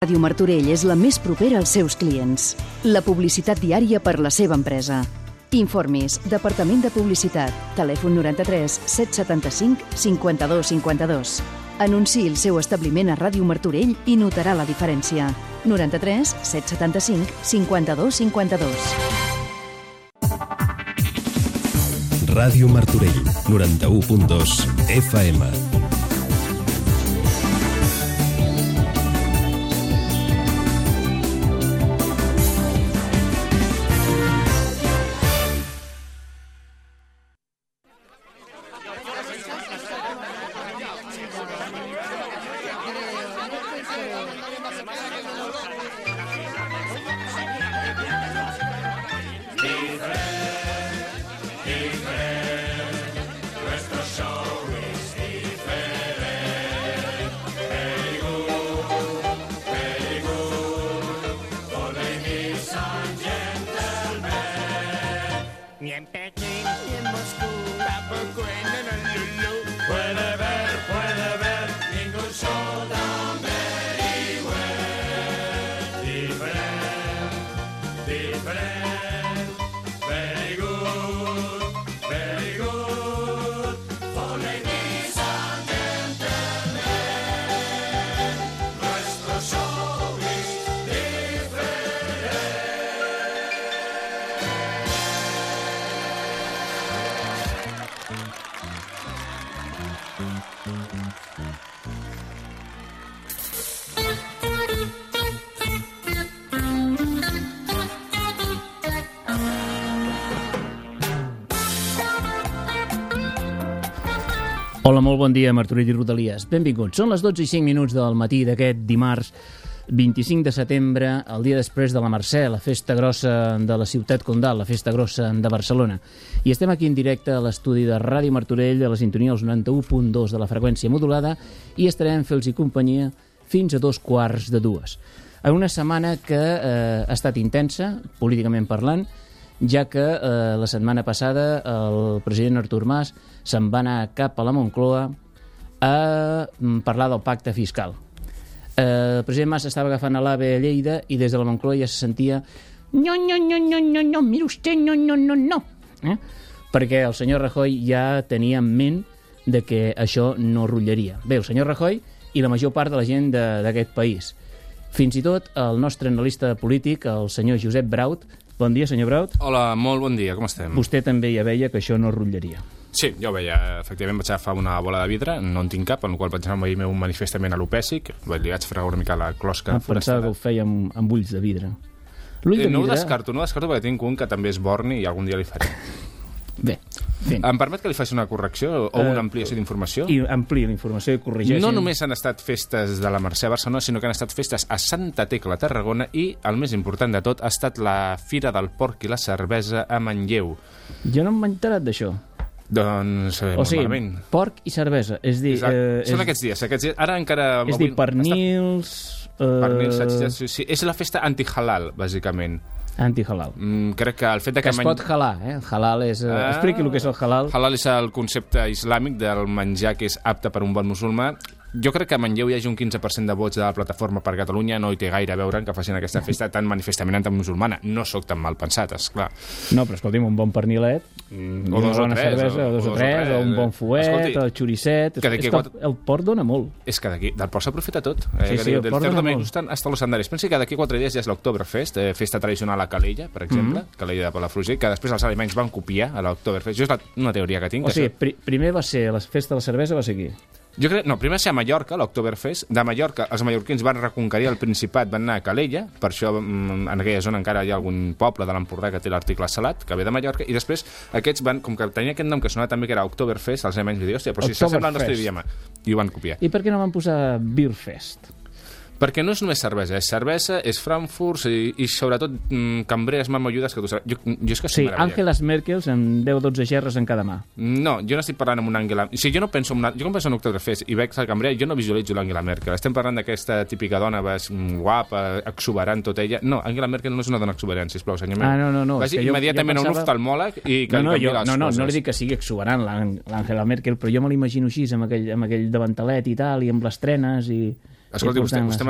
Ràdio Martorell és la més propera als seus clients. La publicitat diària per la seva empresa. Informis, Departament de Publicitat, telèfon 93 775 52 52. Anunciï el seu establiment a Ràdio Martorell i notarà la diferència. 93 775 52 52. Ràdio Martorell, 91.2 FM. Hola, molt bon dia, Martorell i Rodalies. Benvinguts. Són les 12 i 5 minuts del matí d'aquest dimarts 25 de setembre, el dia després de la Mercè, la festa grossa de la ciutat condal, la festa grossa de Barcelona. I estem aquí en directe a l'estudi de Ràdio Martorell, a la sintonia dels 91.2 de la freqüència modulada, i estarem fent-los companyia fins a dos quarts de dues. En una setmana que eh, ha estat intensa, políticament parlant, ja que eh, la setmana passada el president Artur Mas se'n va anar cap a la Moncloa a mm, parlar del pacte fiscal. Eh, el president Mas estava agafant a l'AVE a Lleida i des de la Moncloa ja se sentia no, no, no, no, no, no, mira usted, no, no, no, no. Eh? Perquè el senyor Rajoy ja tenia en ment de que això no rotllaria. Bé, el senyor Rajoy i la major part de la gent d'aquest país. Fins i tot el nostre analista polític, el senyor Josep Braut, bon dia, senyor Braut, Hola, molt bon dia, com estem? vostè també ja veia que això no rotllaria. Sí, jo ho veia, efectivament vaig agafar una bola de vidre, no en tinc cap, en el qual vaig anar a un manifestament alopècic, li vaig fregar una mica la closca Ah, pensava que ho feia amb, amb ulls de vidre. L'ull de Eh, no ho vidre... descarto, no ho descarto perquè tinc un que també és borni i algun dia li faré. Bé, fent. Em permet que li faci una correcció o Eh, una ampliació d'informació? I amplia la informació i corregeix. No només han estat festes de la Mercè a Barcelona, sinó que han estat festes a Santa Tecla, a Tarragona, i, el més important de tot, ha estat la Fira del Porc i la Cervesa a Manlleu. Jo no m'he enterat d'això. Doncs, eh, O sigui, malament. porc i cervesa. És dir, Exacte. eh, Són és, aquests dies, aquests dies. Ara encara... és avui dir pernils... Eh, Pernil, salsitxes, sí, sí. És la festa anti-halal, bàsicament. Anti-halal. Mm, crec que el fet de Que que... es pot halar, eh? El halal és... Eh, Ah. Expliqui el que és el halal. Halal és el concepte islàmic del menjar que és apte per un bon musulmà. Jo crec que a Manlleu hi hagi un 15% de vots de la plataforma per Catalunya, no hi té gaire a veure que facin aquesta festa tan manifestament antimusulmana. No sóc tan mal pensat, esclar. No, però escolti'm, un bon pernilet, Mm, o o dos o tres, cervesa, o, dos o tres, o un bon fuet, Escolti, o el xuricet... que és que quatre- el, el porc dona molt. És que d'aquí, del porc s'aprofita tot. Eh, Sí, sí, el del porc cerdo dona me molt. hasta los andares. Pensi que d'aquí quatre dies ja és l'Octoberfest, eh, festa tradicional a Calella, per exemple, Mhm. Calella de Palafrugell, que després els alemanys van copiar a l'Octoberfest. Jo és la, una teoria que tinc. O sigui, això- pri primer va ser la festa de la cervesa, va ser aquí. Jo crec, no, primer va ser a Mallorca, l'Octoberfest. De Mallorca, els mallorquins van reconquerir el Principat, van anar a Calella, per això mm, en aquella zona encara hi ha algun poble de l'Empordà que té l'article salat, que ve de Mallorca, i després aquests van, com que tenia aquest nom que sonava també que era Oktoberfest, els alemanys van dir, hòstia, però si s'assembla al nostre idioma. I ho van copiar. I per què no van posar Beerfest? Perquè no és només cervesa, és cervesa, és Frankfurt i, i sobretot mm, cambreres mamalludes que tu saps. Jo, jo és que Sí, soc meravella. Angeles Merkel amb 10-12 gerres en cada mà. No, jo no estic parlant amb una Angela... O sigui, jo no penso en una... Jo quan penso en Oktoberfest i veig la cambrer, jo no visualitzo l'Angela Merkel. Estem parlant d'aquesta típica dona bas, mm, guapa, exuberant, tot ella. No, Angela Merkel no és una dona exuberant, sisplau, senyor meu. Ah, no, no, no, és Vagi que jo- immediatament jo a un pensava- oftalmòleg i que No, no, li jo, no, no, coses. no li dic que sigui exuberant l'Ang- l'Angela Merkel, però jo me l'imagino així, amb aquell, amb aquell davantalet i tal, i amb les trenes, i... Escolti, vostè, vostè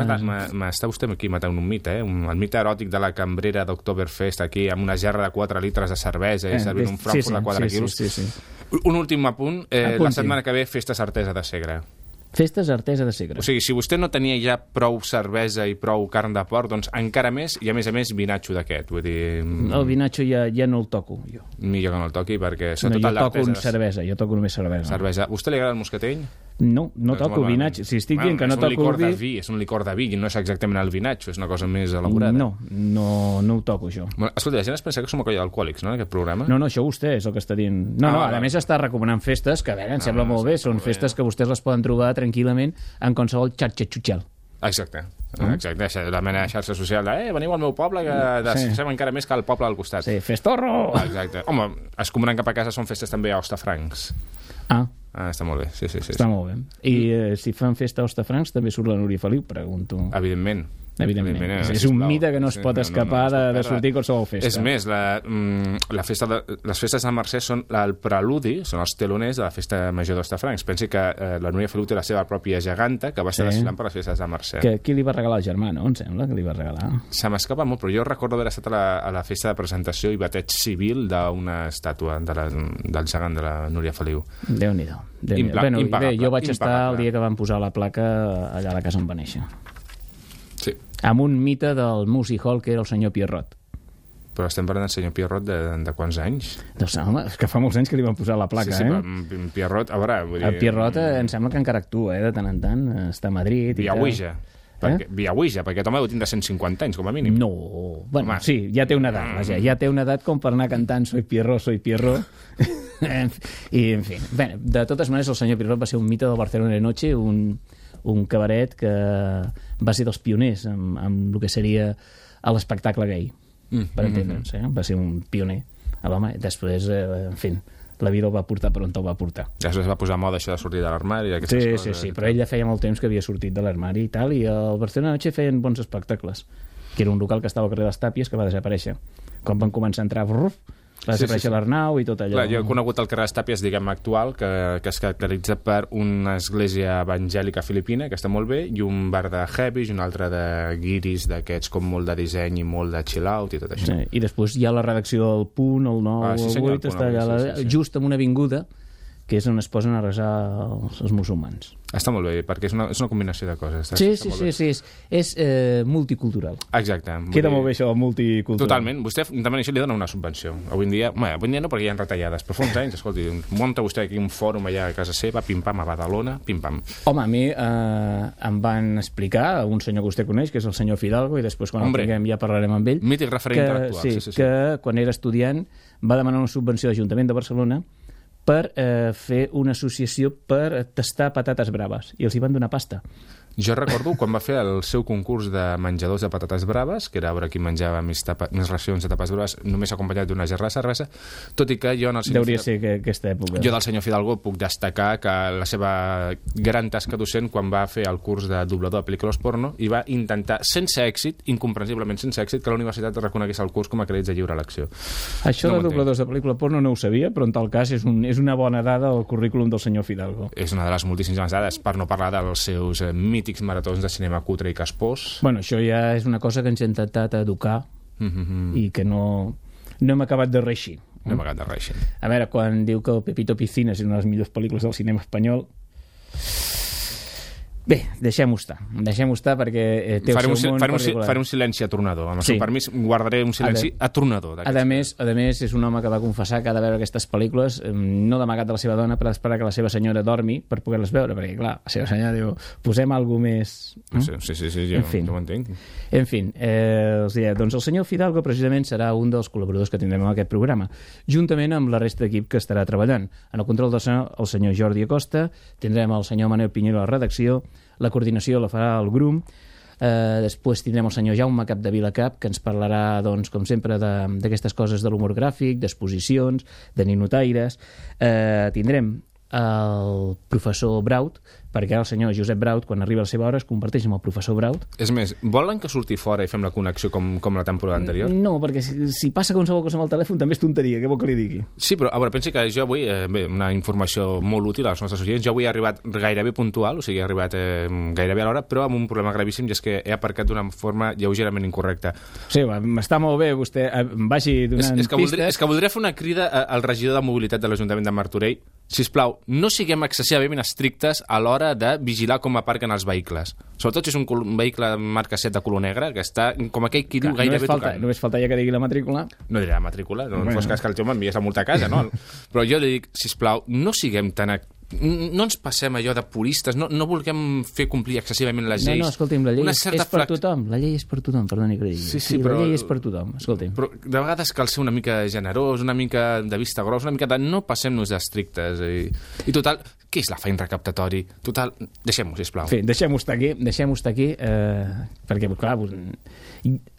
m'està vostè aquí matant un mite, eh? Un, el mite eròtic de la cambrera d'Octoberfest aquí, amb una gerra de 4 litres de cervesa i Eh, servint des- un Frankfurt sí, sí, de 4 sí, quilos. Sí, sí, sí. Un últim apunt. Eh, la setmana que ve, Festa Certesa de Segre. Festes Artesa de Segre. O sigui, si vostè no tenia ja prou cervesa i prou carn de porc, doncs encara més, i a més a més vinatxo d'aquest. Vull dir, mm, El vinatxo ja, ja no el toco, jo. millor que no el toqui, perquè No, sobretot jo toco un cervesa, jo toco només cervesa. cervesa. Vostè li agrada el moscatell? No, no Doncs toco vinatge. Si estic Bueno, dient que no toco el vi... vi, és un licor de vi, no és exactament el vinatxo, és una cosa més elaborada. No, no, no ho toco, això. Bueno, escolta, la gent es pensa que som una colla d'alcohòlics, no, en aquest programa? No, no, això vostè és el que està dient. No, Ah, no, vale. a més està recomanant festes que, a veure, em sembla no, molt bé. Són bé. festes que vostès les poden trobar tranquil·lament en qualsevol xarxa xutxel. Exacte. Exacte, això, la mena de xarxa social de eh, veniu al meu poble que desfem encara més que al poble del costat. Sí, festorro! Exacte. Home, es comunen cap a casa són festes també a Hostafrancs. Ah, Ah, està molt bé, sí, sí, sí. està molt bé. I eh, si fan festa a Hostafrancs també surt la Núria Feliu, pregunto. Evidentment. Evidentment. eh, és un sisplau. mite que no es Sí, pot escapar es pot de, de perdre. sortir a qualsevol festa. És més, la, mm, la festa de, les festes de Mercè són la- el preludi, són els teloners de la festa major d'Hostafrancs. Pensi que eh, la Núria Feliu té la seva pròpia geganta que va estar Sí. desfilant per les festes de Mercè. Que, qui li va regalar el germà, no? Em sembla que li va regalar. Se m'escapa molt, però jo recordo haver estat a la, a la festa de presentació i bateig civil d'una estàtua de la, del gegant de la Núria Feliu. Déu-n'hi-do. Déu Impla- bueno, bé, jo vaig estar impagable. el dia que van posar la placa allà a la casa on va néixer. Sí, Amb un mite del Music Hall que era el senyor Pierrot. però estem parlant del senyor Pierrot de, de quants anys? Doncs, home, és que fa molts anys que li van posar la placa, sí, sí, eh? però mm, Pierrot, a veure... Vull dir, El Pierrot eh, em sembla que encara actua, eh, de tant en tant. eh, Està a Madrid i Via tal. Ouija. Perquè, via Ouija, perquè aquest home deu tindre 150 anys, com a mínim. No, bueno, Home. sí, ja té una edat, vaja, ja té una edat com per anar cantant Soy Pierrot, soy Pierrot. I, en fi, bé, de totes maneres, el senyor Pierrot va ser un mite del Barcelona de Noche, un, un cabaret que va ser dels pioners amb, amb el que seria l'espectacle gay, Mm, per entendre'ns, eh? va ser un pioner. L'home, després, eh, en fi, la vida el va portar per on el va portar. Després va posar moda això de sortir de l'armari Sí, coses. sí, sí, però ell ja feia molt temps que havia sortit de l'armari i tal, i el Barcelona Noche feien bons espectacles, que era un local que estava al carrer de les Tàpies que va desaparèixer. Quan van començar a entrar, brrr, va Sí, desaparèixer sí, sí. l'Arnau i tot allò. Clar, jo he conegut el carrer Estàpies, diguem actual, que, que es caracteritza per una església evangèlica filipina, que està molt bé, i un bar de heavy, i un altre de guiris, d'aquests com molt de disseny i molt de chill-out i tot això. Sí, I després hi ha la redacció del Punt, el 9, Ah, sí, el senyor, 8, el Punt, està el allà, sí, sí, sí. just en una avinguda que és on es posen a resar els, els musulmans. Està molt bé, perquè és una, és una combinació de coses. Està, Sí, està sí, sí, sí, és, és eh, multicultural. Exacte. Queda dir- molt bé això multicultural. Totalment. Vostè també això li dona una subvenció. Avui en dia, bé, avui en dia no perquè hi ha retallades, però fa uns anys, escolti, munta vostè aquí un fòrum allà a casa seva, pim-pam, a Badalona, pim-pam. Home, a mi eh, em van explicar, un senyor que vostè coneix, que és el senyor Fidalgo, i després quan Hombre. el tinguem ja parlarem amb ell, Mític referent que, intel·lectual. sí, Sí, sí, sí. que quan era estudiant va demanar una subvenció a l'Ajuntament de Barcelona per eh, fer una associació per tastar patates braves, i els hi van donar pasta. Jo recordo quan va fer el seu concurs de menjadors de patates braves, que era a veure qui menjava més, tapa, més racions de tapes braves, només acompanyat d'una gerra de cervesa, tot i que jo en el senyor Deuria Fidal- ser que, aquesta època. Jo del senyor Fidalgo puc destacar que la seva gran tasca docent quan va fer el curs de doblador de pel·lícules porno i va intentar, sense èxit, incomprensiblement sense èxit, que la universitat reconegués el curs com a crèdits de lliure elecció. Això no de dobladors de pel·lícula porno no ho sabia, però en tal cas és, un, és una bona dada al currículum del senyor Fidalgo. És una de les moltíssimes dades, per no parlar dels seus eh, mítics maratons de cinema cutre i caspós. Bueno, això ja és una cosa que ens hem intentat educar Mm -hmm. i que no, no hem acabat de reeixir. No m'ha de res. A veure, quan diu que el Pepito Piscina és una de les millors pel·lícules del cinema espanyol... Bé, deixem-ho estar. Deixem-ho estar perquè eh, té Faré el un, seu sil- món faré, un, faré un silenci atronador. Amb el Sí. seu permís, guardaré un silenci A atronador. A més, a més, és un home que va confessar que ha de veure aquestes pel·lícules no d'amagat de la seva dona per esperar que la seva senyora dormi per poder-les veure, perquè, clar, la seva senyora diu posem alguna més... no? Sí, sí, sí, sí jo, En fi. jo ho entenc. En fi, eh, els diré, doncs el senyor Fidalgo precisament serà un dels col·laboradors que tindrem en aquest programa, juntament amb la resta d'equip que estarà treballant. En el control del senyor, el senyor Jordi Acosta, tindrem el senyor Manel Pinheiro a la redacció, la coordinació la farà el GRUM, eh, després tindrem el senyor Jaume Cap, que ens parlarà, doncs, com sempre, de- d'aquestes coses de l'humor gràfic, d'exposicions, de ninotaires. Eh, tindrem el professor Braut, perquè el senyor Josep Braut, quan arriba a la seva hora, es converteix en el professor Braut. És més, volen que surti fora i fem la connexió com, com la temporada anterior? No, perquè si, si passa qualsevol cosa amb el telèfon també és tonteria, què vol que li digui? Sí, però a veure, pensi que jo avui, eh, bé, una informació molt útil als nostres oients, jo avui he arribat gairebé puntual, o sigui, he arribat eh, gairebé a l'hora, però amb un problema gravíssim i és que he aparcat d'una forma lleugerament incorrecta. Sí, va, està molt bé, vostè eh, vagi És, donant és, que voldria, pistes. és que voldria fer una crida a- al regidor de mobilitat de l'Ajuntament de Martorell. Si plau, no siguem excessivament estrictes a l'hora de vigilar com aparquen els vehicles. Sobretot si és un, un vehicle marca 7 de color negre, que està, com aquell qui diu, gairebé només falta, tocant. només falta ja que digui la matrícula. No diré la matrícula, no Bueno. bueno. fos cas que el tio m'enviés la multa a casa, no? Però jo li dic, sisplau, no siguem tan... No ens passem allò de puristes, no, no vulguem fer complir excessivament les No, lleis. no, escolti'm, la llei Una és, és per flex- tothom. La llei és per tothom, perdoni que digui. Sí, sí, però- La llei és per tothom, escolti'm. Però de vegades cal ser una mica generós, una mica de vista grossa, una mica de no passem-nos d'estrictes. I, I total, què és l'afany recaptatori? Total, deixem-ho, sisplau. En fi, deixem-ho estar aquí, deixem-ho estar aquí, eh, perquè, clar, vos...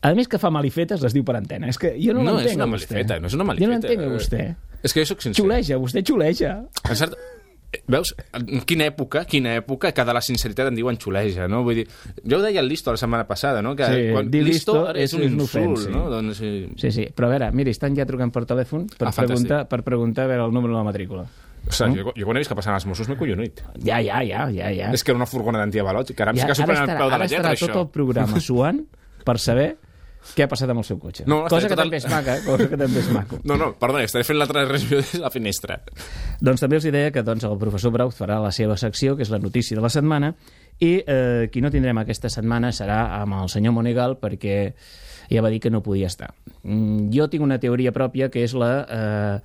a més que fa malifetes, les diu per antena. És que jo no, No, l'entenc és una malifeta, no és una Jo no malifeta. l'entenc vostè. És que jo sóc sincer. Xuleja, vostè xuleja. En cert... Veus? En quina època, quina època que de la sinceritat en diuen xuleja, no? Vull dir, jo ho deia el Listo la setmana passada, no? Que Sí, dir listo ara és- és un insult, sí. no? Doncs, sí. Sí, sí, però a veure, miri, estan ja trucant per telèfon per, Ah, fantàstic. preguntar, per preguntar a veure el número de la matrícula. O sigui, jo, jo quan he vist que passaven els Mossos m'he collonit. Ja, ja, ja, ja, ja. És que era una furgona d'antiavalots. Caram, ja sí que s'ho prenen al estarà, peu de ara la lletra, estarà això. tot el programa suant per saber què ha passat amb el seu cotxe. No, cosa que tot el- també és maca, eh? cosa que també és maco. No, no, perdona, estaré fent la transmissió de la finestra. Doncs també els deia que doncs, el professor Braut farà la seva secció, que és la notícia de la setmana, i eh, qui no tindrem aquesta setmana serà amb el senyor Monegal, perquè ja va dir que no podia estar. Mm, jo tinc una teoria pròpia, que és la eh,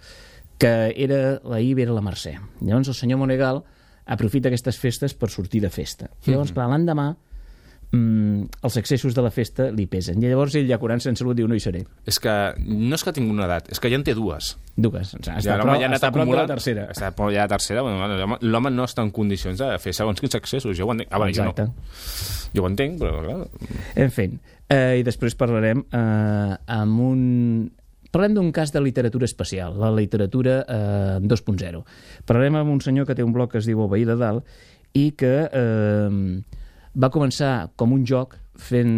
que era la Iber a la Mercè. Llavors el senyor Monegal aprofita aquestes festes per sortir de festa. Llavors, clar, l'endemà mm, els excessos de la festa li pesen. I llavors ell, ja curant-se en salut, diu no hi seré. És que no és que tingui una edat, és que ja en té dues. Dues. O sigui, està, prou, ja està prop de la tercera. Està prop ja la tercera. Bueno, bueno, l'home- no està en condicions de fer segons quins accessos. Jo ho entenc. A veure, jo, Exacte. no, jo ho entenc, però clar, En fi, eh, i després parlarem eh, amb un... Parlem d'un cas de literatura especial, la literatura eh, 2.0. Parlarem amb un senyor que té un blog que es diu Veí de Dalt i que eh, va començar com un joc fent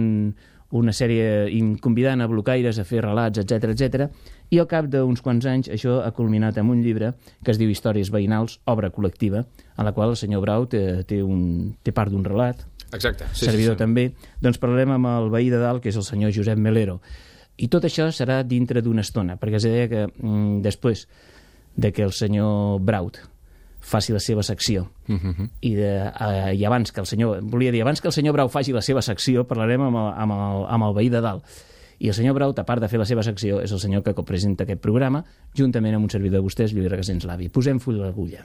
una sèrie convidant a blocaires a fer relats, etc etc. i al cap d'uns quants anys això ha culminat amb un llibre que es diu Històries veïnals, obra col·lectiva, en la qual el senyor Brau té, té, un, té part d'un relat, Exacte. sí, servidor sí, sí. també, doncs parlarem amb el veí de dalt, que és el senyor Josep Melero. I tot això serà dintre d'una estona, perquè es deia que mm, després de que el senyor Braut faci la seva secció. Uh -huh. i, de, eh, i abans que el senyor volia dir, abans que el senyor Brau faci la seva secció parlarem amb el, amb el, amb el veí de dalt. I el senyor Braut, a part de fer la seva secció és el senyor que presenta aquest programa juntament amb un servidor de vostès, Lluís Regasens Lavi. Posem full a l'agulla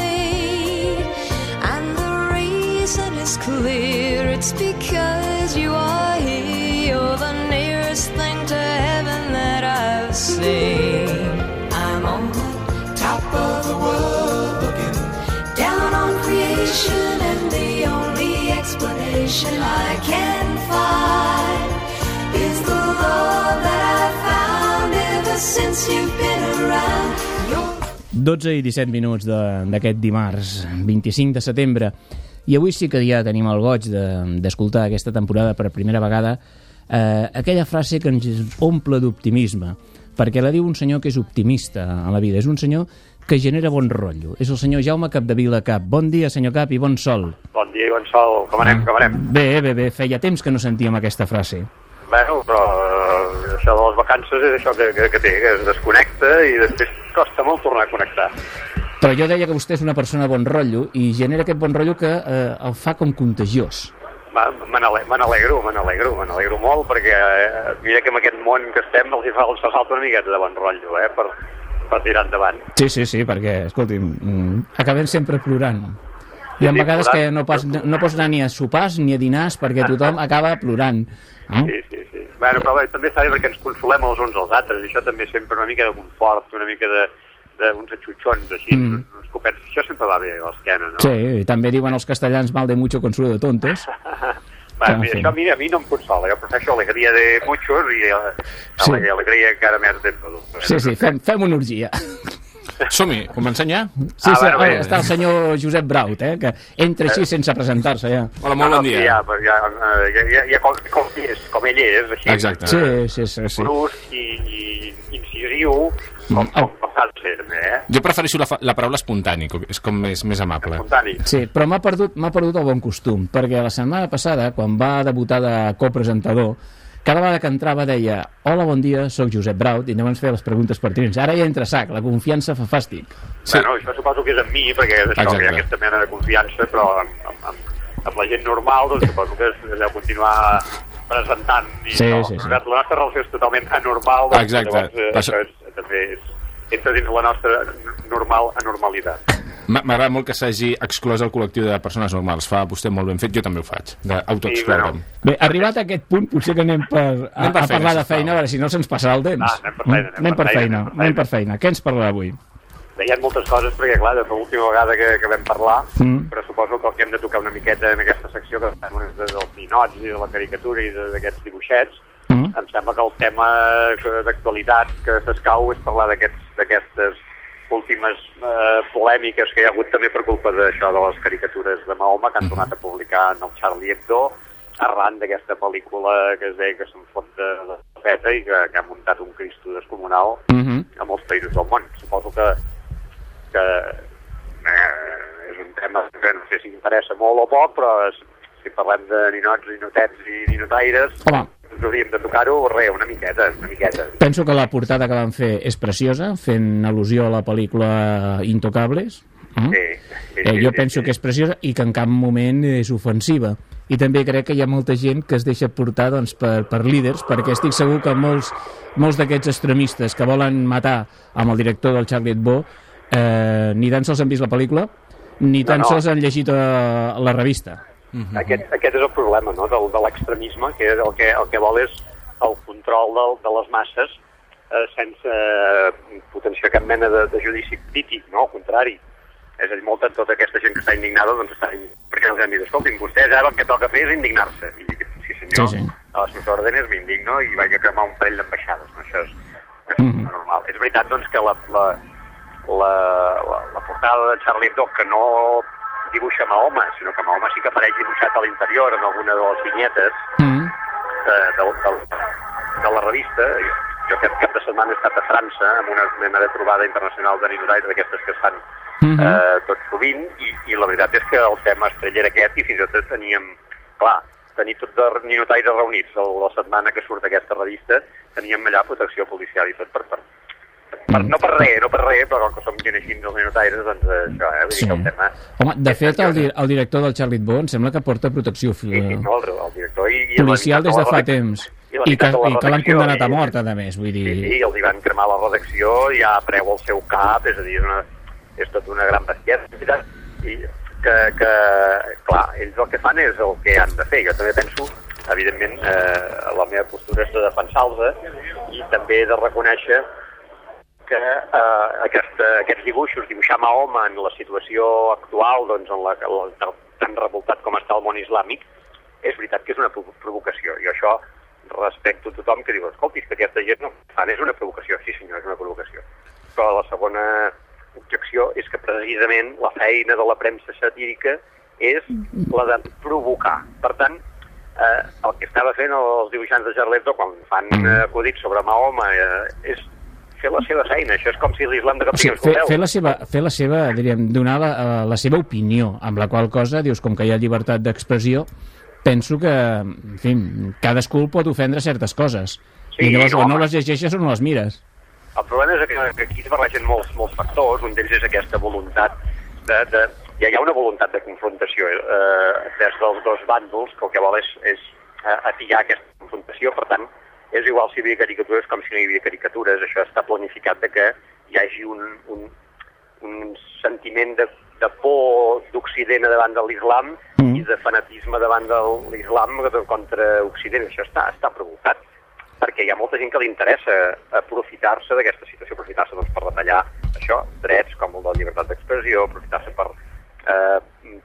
Is clear it's because you are here. You're the nearest thing to heaven that I've seen. I'm on the top of the world looking down on creation, and the only explanation I can find is the love that I've found ever since you've been around. You're 12 i 17 minuts d'aquest dimarts, 25 de setembre. I avui sí que ja tenim el goig de- d'escoltar aquesta temporada per primera vegada eh, aquella frase que ens omple d'optimisme, perquè la diu un senyor que és optimista a la vida. És un senyor que genera bon rotllo. És el senyor Jaume Capdevila Cap. Bon dia, senyor Cap, i bon sol. Bon dia i bon sol. Com anem, com anem? Bé, bé, bé, feia temps que no sentíem aquesta frase. Bueno, però eh, això de les vacances és això que, que, que té, que es desconnecta i després costa molt tornar a connectar. Però jo deia que vostè és una persona de bon rotllo i genera aquest bon rotllo que eh, el fa com contagiós. Me n'ale- me n'alegro, me n'alegro, me n'alegro molt, perquè eh, mira que en aquest món que estem els hi fa, els fa falta una miqueta de bon rotllo, eh, per, per tirar endavant. Sí, sí, sí, perquè, escolti'm, mm, acabem sempre plorant. Hi ha vegades que no, pas, no pots anar ni a sopars ni a dinars perquè tothom acaba plorant. No? Sí, sí, sí. Bueno, però bé, també està bé perquè ens consolem els uns als altres, i això també sempre una mica de confort, una mica de uns atxutxons, així, Mm. uns copets. Això sempre va bé a l'esquena, no? Sí, i també diuen els castellans mal de mucho consuelo de tontos. Va, Clar, mira, sí. això a mi, a mi no em consola, jo prefereixo alegria de muchos i eh, Sí. ale- alegria encara més de tot. Sí, sí, fem, fem una orgia. Som-hi, comencem ja? Sí, Ah, sí, bueno, bé. està el senyor Josep Braut, eh, que entra així sense presentar-se ja. Hola, molt bon sí, dia. Ja, ja, eh, ja, ja, ja com, com, és, com ell és, així. Exacte. Sí, sí, sí. sí. brusc i, i incisiu, com, Mm. eh? Jo prefereixo la, la paraula espontani, és com més, més amable. Espontani. Sí, però m'ha perdut, m'ha perdut el bon costum, perquè la setmana passada, quan va debutar de copresentador, cada vegada que entrava deia Hola, bon dia, sóc Josep Braut, i llavors feia les preguntes pertinents. Ara ja entra sac, la confiança fa fàstic. Sí. Bueno, això suposo que és amb mi, perquè és això, Exacte. que hi ha aquesta mena de confiança, però amb, amb, amb, amb la gent normal, doncs suposo que és allò continuar presentant. I Sí, no, sí, sí. La nostra relació és totalment anormal, doncs, Exacte. llavors eh, Això- és, també és, entra dins la nostra normal anormalitat. M'agrada molt que s'hagi exclòs el col·lectiu de persones normals. Fa vostè molt ben fet, jo també ho faig, d'autoexcloure'm. Sí, Bé, arribat a aquest punt, potser que anem per, a, Anem per a feina, parlar de feina, a veure si no se'ns passarà el temps. Ah, anem per feina, anem per feina, anem per feina. Què ens parlarà avui? Hi ha moltes coses, perquè clar, és l'última vegada que, que vam parlar, Mm. però suposo que el que hem de tocar una miqueta en aquesta secció, que estem de, dels ninots i de la caricatura i de- d'aquests dibuixets, Mm. em sembla que el tema d'actualitat que s'escau és parlar d'aquestes últimes eh, polèmiques que hi ha hagut també per culpa d'això de les caricatures de Mahoma que han tornat a publicar en el Charlie Hebdo arran d'aquesta pel·lícula que es deia que se'n fot de, de peta i que, que ha muntat un Cristo descomunal Mhm. a molts països del món. Suposo que, que eh, és un tema que no sé si interessa molt o poc, però si parlem de ninots, ninotets i ninotaires, Home. ens hauríem de tocar-ho, res, una miqueta, una miqueta. Penso que la portada que van fer és preciosa, fent al·lusió a la pel·lícula Intocables. Mm? Sí, sí, Eh, jo sí, penso sí. que és preciosa i que en cap moment és ofensiva. I també crec que hi ha molta gent que es deixa portar doncs, per, per líders, perquè estic segur que molts, molts d'aquests extremistes que volen matar amb el director del Charlie Hebdo eh, ni tan sols han vist la pel·lícula ni tan no. sols han llegit eh, la revista. Aquest, aquest és el problema no? del, de l'extremisme, que el que, el que vol és el control del, de les masses eh, sense eh, potenciar cap mena de, de judici crític, no? Al contrari. És a dir, molta, tota aquesta gent que està indignada, doncs està indignada. Perquè ens hem dit, escolti'm, vostès ara el que toca fer és indignar-se. I dic, sí senyor, Sí, sí. a les seves ordenes m'indigno i vaig a cremar un parell d'ambaixades. No? Això és, és Mhm. normal. És veritat, doncs, que la, la, la, la, la portada de Charlie Hebdo, que no dibuixa Mahoma, sinó que Mahoma sí que apareix dibuixat a l'interior en alguna de les vinyetes Mm. de, de, de, de la revista. Jo aquest cap de setmana he estat a França amb una mena de trobada internacional de ninotaires d'aquestes que es fan Mhm. eh, tot sovint i, i la veritat és que el tema estrella era aquest i fins i tot teníem, clar, tenir tots de ninotaires reunits la setmana que surt aquesta revista, teníem allà protecció policial i tot per, per, per, no per res, no per res, però com que som gent així els ninotaires, doncs eh, això, eh, vull dir que el tema... Home, de fet, el, di el director del Charlie em sembla que porta protecció Sí, sí, no, el, el director i, i policial des de fa temps. i i que, i l'han condemnat a mort, a més, vull dir... Sí, sí, els hi van cremar la redacció, ja preu al seu cap, és a dir, és, una, és tot una gran veritat, i que, que, clar, ells el que fan és el que han de fer. Jo també penso, evidentment, eh, la meva postura és de defensar-los eh, i també de reconèixer que eh, aquesta, aquests dibuixos, dibuixar Mahoma en la situació actual, doncs, en la, la, tan revoltat com està el món islàmic, és veritat que és una provo- provocació. I això respecto a tothom que diu, escolti, que aquesta gent no fan, és una provocació. Sí, senyor, és una provocació. Però la segona objecció és que precisament la feina de la premsa satírica és la de provocar. Per tant, eh, el que estava fent els dibuixants de Charletto quan fan eh, acudits sobre Mahoma eh, és fer la seva feina. Això és com si l'islam de O sigui, fer, fer, la seva, fer la seva, diríem, donar la, eh, la seva opinió, amb la qual cosa, dius, com que hi ha llibertat d'expressió, penso que, en fi, cadascú pot ofendre certes coses. Sí, I llavors no, no les llegeixes o no les mires. El problema és que, que aquí es barregen molts, molts factors, un d'ells és aquesta voluntat de, de, ja hi ha una voluntat de confrontació eh, des dels dos bàndols que el que vol és, és eh, atiar aquesta confrontació, per tant, és igual si hi havia caricatures com si no hi havia caricatures, això està planificat de que hi hagi un, un, un sentiment de, de por d'Occident davant de l'islam Mm. i de fanatisme davant de l'islam contra Occident. Això està, està provocat perquè hi ha molta gent que li interessa aprofitar-se d'aquesta situació, aprofitar-se doncs, per retallar això, drets com el de la llibertat d'expressió, aprofitar-se per eh,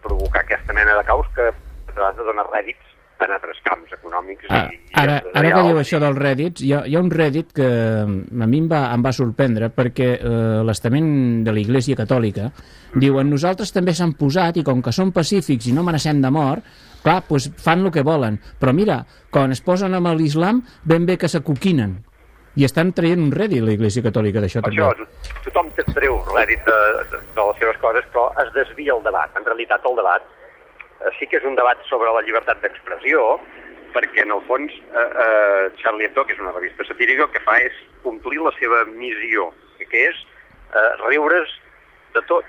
provocar aquesta mena de caos que de vegades dona rèdits en altres camps econòmics Ah, i, i ara, ara que diu això dels rèdits, hi ha, hi ha un rèdit que mm, a mi em va, em va sorprendre perquè eh, l'estament de la Iglésia Catòlica diuen nosaltres també s'han posat i com que són pacífics i no amenacem de mort, clar, doncs fan el que volen. Però mira, quan es posen amb l'islam, ben bé que s'acoquinen. I estan traient un rèdit la Iglésia Catòlica d'això també. això, to- tothom té treu rèdit de, de, de les seves coses, però es desvia el debat. En realitat, el debat sí que és un debat sobre la llibertat d'expressió, perquè en el fons eh, eh, Charlie Hebdo, que és una revista satírica, el que fa és complir la seva missió, que és eh, riure's de tot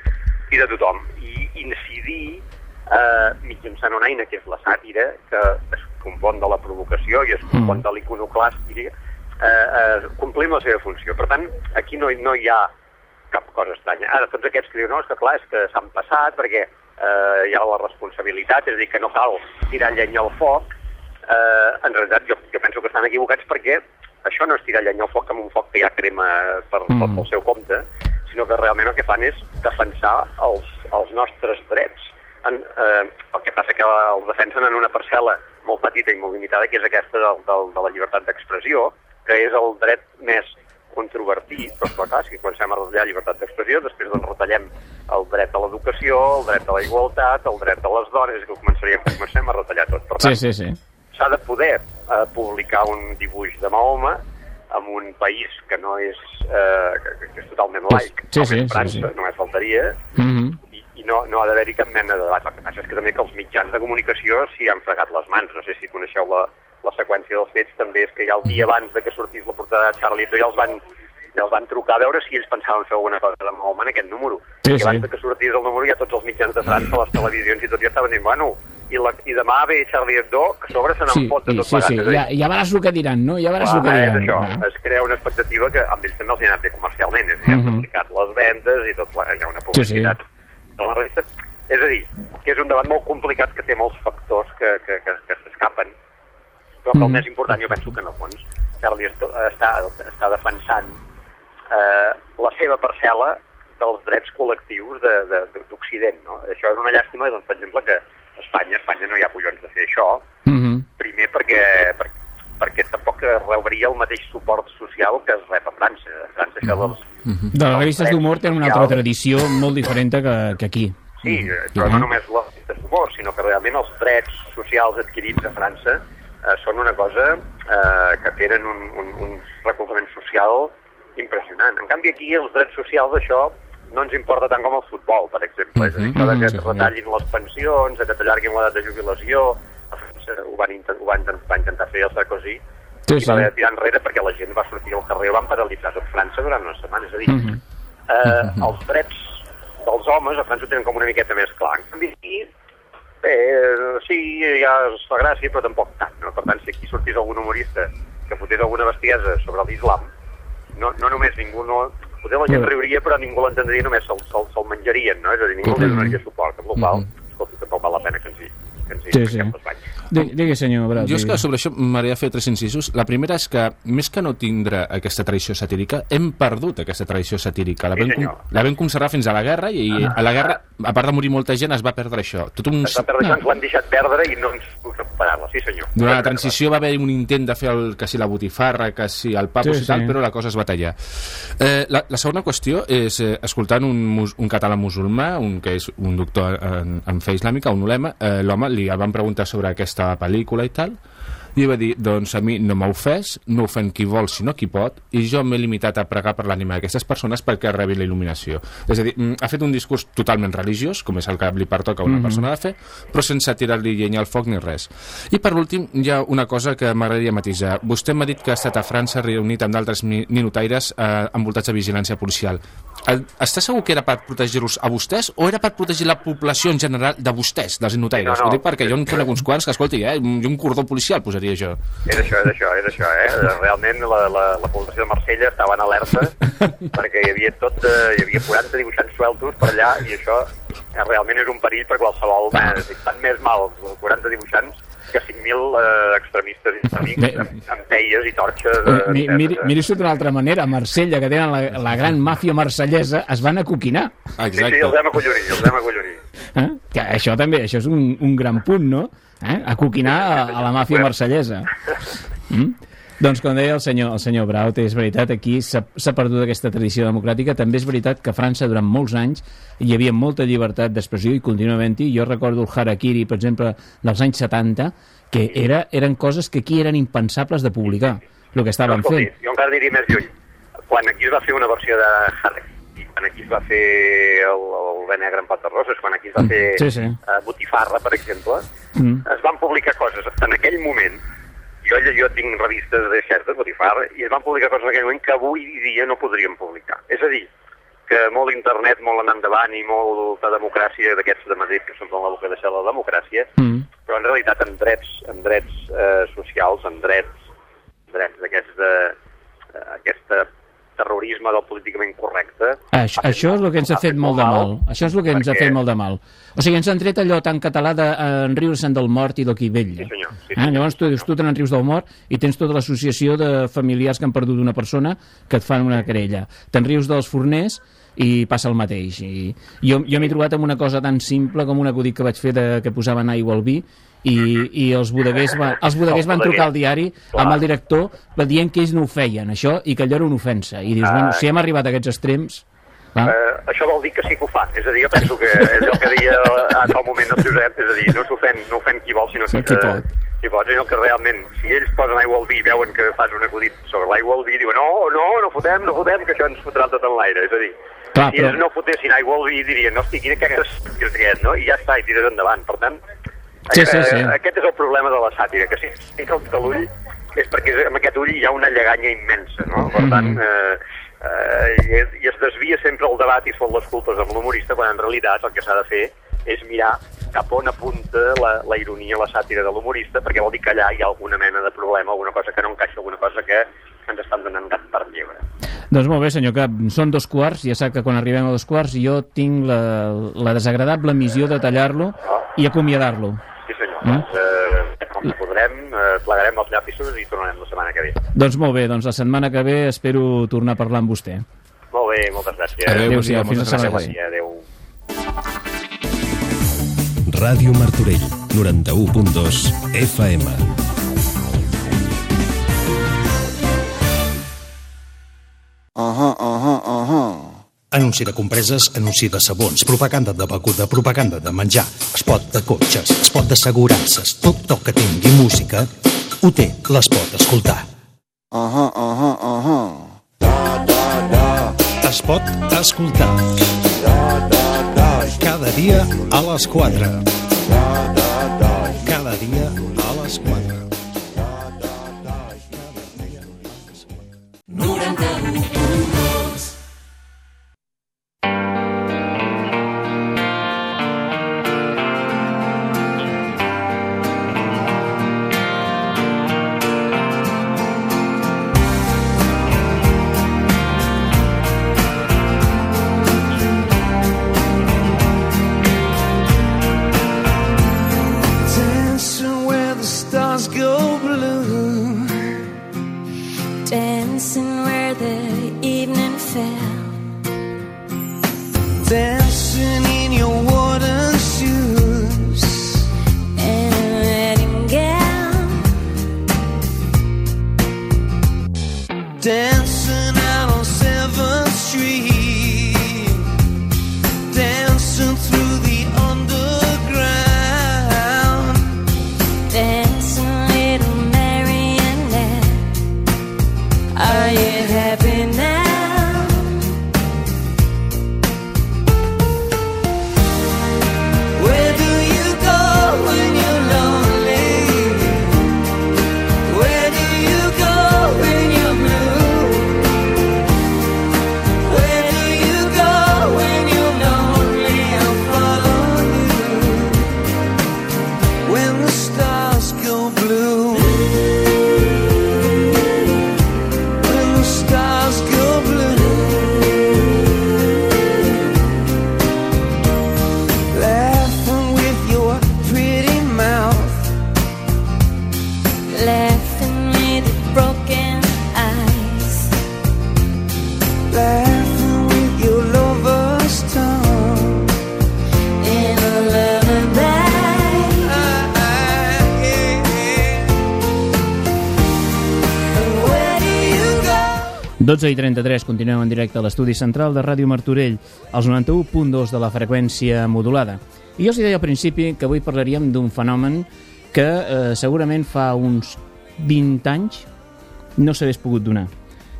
i de tothom, i incidir eh, mitjançant una eina que és la sàtira, que es compon de la provocació i es compon de l'iconoclàstic, eh, eh, complim la seva funció. Per tant, aquí no, no hi ha cap cosa estranya. Ara, tots aquests que diuen, no, és que clar, és que s'han passat perquè eh, hi ha la responsabilitat, és a dir, que no cal tirar llenya al foc, eh, en realitat jo, jo penso que estan equivocats perquè això no és tirar llenya al foc amb un foc que ja crema per, mm. pel, pel seu compte, sinó que realment el que fan és defensar els, els nostres drets. En, eh, el que passa que el defensen en una parcel·la molt petita i molt limitada, que és aquesta del, del, de la llibertat d'expressió, que és el dret més controvertit, però clar, clar, si comencem a retallar llibertat d'expressió, després doncs retallem el dret a l'educació, el dret a la igualtat, el dret a les dones, que començaríem, comencem a retallar tot. Per Sí, tant, sí, sí. s'ha de poder eh, publicar un dibuix de Mahoma en un país que no és, eh, que, que és totalment laic, Sí, sí, és sí, França, sí. només faltaria, Mm -hmm. i, i no, no ha d'haver-hi cap mena de debat. El que passa és que també que els mitjans de comunicació s'hi han fregat les mans. No sé si coneixeu la, la seqüència dels fets, també és que ja el dia abans de que sortís la portada de Charlie Hebdo ja els van ja els van trucar a veure si ells pensaven fer alguna cosa de Mahoma en aquest número. Sí, I sí. abans de que sortís el número ja tots els mitjans de França, les televisions i tot ja estaven dient, bueno, i, la, i demà ve Charlie Hebdo, que a sobre se Sí, n'en fot de tot sí, sí. plegat. És a dir, Ja, ja veràs el que diran, no? Ja veràs el que és diran. això, Ah. es crea una expectativa que amb ells també els hi ha anat bé comercialment, és a dir, han Mhm. duplicat les vendes i tot, clar, hi ha una publicitat de la revista. És a dir, que és un debat molt complicat que té molts factors que, que, que, que s'escapen, però que el Mhm. més important jo penso que en el fons Charlie Hebdo està, està defensant eh, la seva parcel·la dels drets col·lectius de- de- de- d'Occident. No? Això és una llàstima, doncs, per exemple, que a Espanya, a Espanya no hi ha collons de fer això, Mhm. primer perquè, per, perquè tampoc rebria el mateix suport social que es rep a França. A França això dels... De les revistes d'humor tenen una altra tradició molt diferent que, que aquí. Sí, eh, però no només les revistes d'humor, sinó que realment els drets socials adquirits a França eh, són una cosa eh, que tenen un, un, un recolzament social impressionant. En canvi, aquí els drets socials, això no ens importa tant com el futbol, per exemple. És a dir, que es retallin les pensions, que t'allarguin l'edat de jubilació, ho van, ho van, va intentar fer el Sarkozy, Sí, i sí. de tirar enrere perquè la gent va sortir al carrer i van paralitzar tot França durant una setmana. És a dir, Mhm. eh, els drets dels homes a França ho tenen com una miqueta més clar. En canvi, aquí, bé, eh, sí, ja es fa gràcia, però tampoc tant. No? Per tant, si aquí sortís algun humorista que fotés alguna bestiesa sobre l'islam, no, no només ningú no... Potser la gent Però- riuria, però ningú l'entendria, només se'l se se menjarien, no? És a dir, ningú li donaria suport, amb la qual cosa, escolta, tampoc val la pena que ens hi, que ens hi Sí, sí. Digui, digui senyor Brau. Jo és digui. que sobre això m'agradaria fer tres incisos. La primera és que, més que no tindre aquesta tradició satírica, hem perdut aquesta tradició satírica. La Sí, vam, senyor. con- la vam conservar fins a la guerra i a la guerra, a part de morir molta gent, es va perdre això. Tot un... Es va perdre això, ens l'han deixat perdre i no ens puc recuperar-la, sí senyor. Durant la transició va haver un intent de fer el, que si la botifarra, que si el papus Sí, i tal, sí. però la cosa es va tallar. Eh, la, la segona qüestió és, eh, escoltant un, mus, un català musulmà, un que és un doctor en, en fe islàmica, un ulema, eh, l'home li el van preguntar sobre aquesta pel·lícula i tal, i va dir, doncs a mi no m'ha ofès, no ofèn qui vol sinó qui pot, i jo m'he limitat a pregar per l'ànima d'aquestes persones perquè rebi la il·luminació. És a dir, mm, ha fet un discurs totalment religiós, com és el que li pertoca a una Mhm. persona de fe, però sense tirar-li llenya al foc ni res. I per últim, hi ha una cosa que m'agradaria matisar. Vostè m'ha dit que ha estat a França reunit amb d'altres ninotaires eh, envoltats de vigilància policial. Eh, Està segur que era per protegir-los a vostès o era per protegir la població en general de vostès, dels ninotaires? No, no. Ho dic perquè jo en conec uns quants que, escolti, eh, un, un cordó policial posaria jo. És això, és això, és això, eh? Realment la, la, la població de Marsella estava en alerta perquè hi havia tot, de, hi havia 40 dibuixants sueltos per allà i això eh, realment és un perill per qualsevol mes. Fan més mal els 40 dibuixants que 5.000 eh, extremistes islàmics Bé. amb, amb peies i torxes. Eh, mi, miri, miri-s'ho d'una altra manera, a Marsella, que tenen la, la gran màfia marsellesa, es van acoquinar. Sí, sí, els hem acollonit, els hem acollonit. Eh? Que això també, això és un, un gran punt, no? Eh? Acoquinar a, a la màfia marsellesa. Mm? Doncs com deia el senyor, el senyor Braut, és veritat, aquí s'ha perdut aquesta tradició democràtica. També és veritat que a França durant molts anys hi havia molta llibertat d'expressió i continua havent-hi. Jo recordo el harakiri, per exemple, dels anys 70, que era, eren coses que aquí eren impensables de publicar, el que estaven Escolti, fent. jo encara diria més lluny. Quan aquí es va fer una versió de Harry, quan aquí es va fer el, el Bé Negre en Pates Roses, quan aquí es va Mm, fer sí, sí. eh, Botifarra, per exemple, Mm. es van publicar coses en aquell moment jo, jo tinc revistes de certes, Botifarra, i es van publicar coses en aquell moment que avui dia no podríem publicar. És a dir, que molt internet, molt anant endavant i molta democràcia d'aquests de Madrid que s'omplen la boca de ser la democràcia, Mm. però en realitat en drets, en drets eh, socials, en drets, drets d'aquests de eh, aquesta terrorisme del políticament correcte. Això, això és el que ens ha fet molt de mal. Això és el que ens ha fet molt de mal. O sigui, ens han tret allò tan català de eh, en riure-se'n del mort i del qui vella. Sí, senyor. Sí, Eh? Llavors tu dius, tu te n'en rius del mort i tens tota l'associació de familiars que han perdut una persona que et fan una querella. Te'n rius dels forners i passa el mateix. I jo jo m'he trobat amb una cosa tan simple com un acudit que vaig fer de, que posaven aigua al vi i, i els bodeguers, va, els bodeguers van trucar al diari amb el director dient que ells no ho feien, això, i que allò era una ofensa. I dius, bueno, si hem arribat a aquests extrems... Va. Eh, això vol dir que sí que ho fan. És a dir, jo penso que és el que deia a tal moment el Josep, és a dir, no s'ofèn no ofèn qui vol, sinó Sí, que, qui pot. qui pot, sinó que realment, si ells posen aigua al vi veuen que fas un acudit sobre l'aigua al vi, diuen, no, no, no fotem, no fotem, que això ens fotrà tot en l'aire. És a dir, Clar, si però- ells no fotessin aigua al vi, dirien, no, hosti, quina caga que aquest, no? I ja està, i tires endavant. Per tant, Sí, sí, sí. eh, aquest és el problema de la sàtira, que si es fica el dit a l'ull és perquè amb aquest ull hi ha una lleganya immensa, no? Per tant, Mhm. eh, eh, i, es, i es desvia sempre el debat i es fot les culpes amb l'humorista quan en realitat el que s'ha de fer és mirar cap on apunta la, la ironia, la sàtira de l'humorista, perquè vol dir que allà hi ha alguna mena de problema, alguna cosa que no encaixa, alguna cosa que ens estan donant gat per llebre. Doncs molt bé, senyor Cap, són dos quarts, ja sap que quan arribem a dos quarts jo tinc la, la desagradable missió de tallar-lo i acomiadar-lo. Sí, senyor. Mm. Doncs, eh, com que podrem, eh, plegarem els llapisos i tornarem la setmana que ve. Doncs molt bé, doncs la setmana que ve espero tornar a parlar amb vostè. Molt bé, moltes gràcies. Adéu, Adéu-siau, dia, fins la setmana que ve. Adéu. Ràdio Martorell, 91.2 FM. Anunci de compreses, anunci de sabons, propaganda de beguda, propaganda de menjar, spot de cotxes, spot d'assegurances, tot el que tingui música, ho té, les pot escoltar. Es pot escoltar. Cada dia a les 4. Cada dia a les 4. Directe a l'estudi central de Ràdio Martorell, als 91.2 de la freqüència modulada. I jo els deia al principi que avui parlaríem d'un fenomen que eh, segurament fa uns 20 anys no s'hagués pogut donar,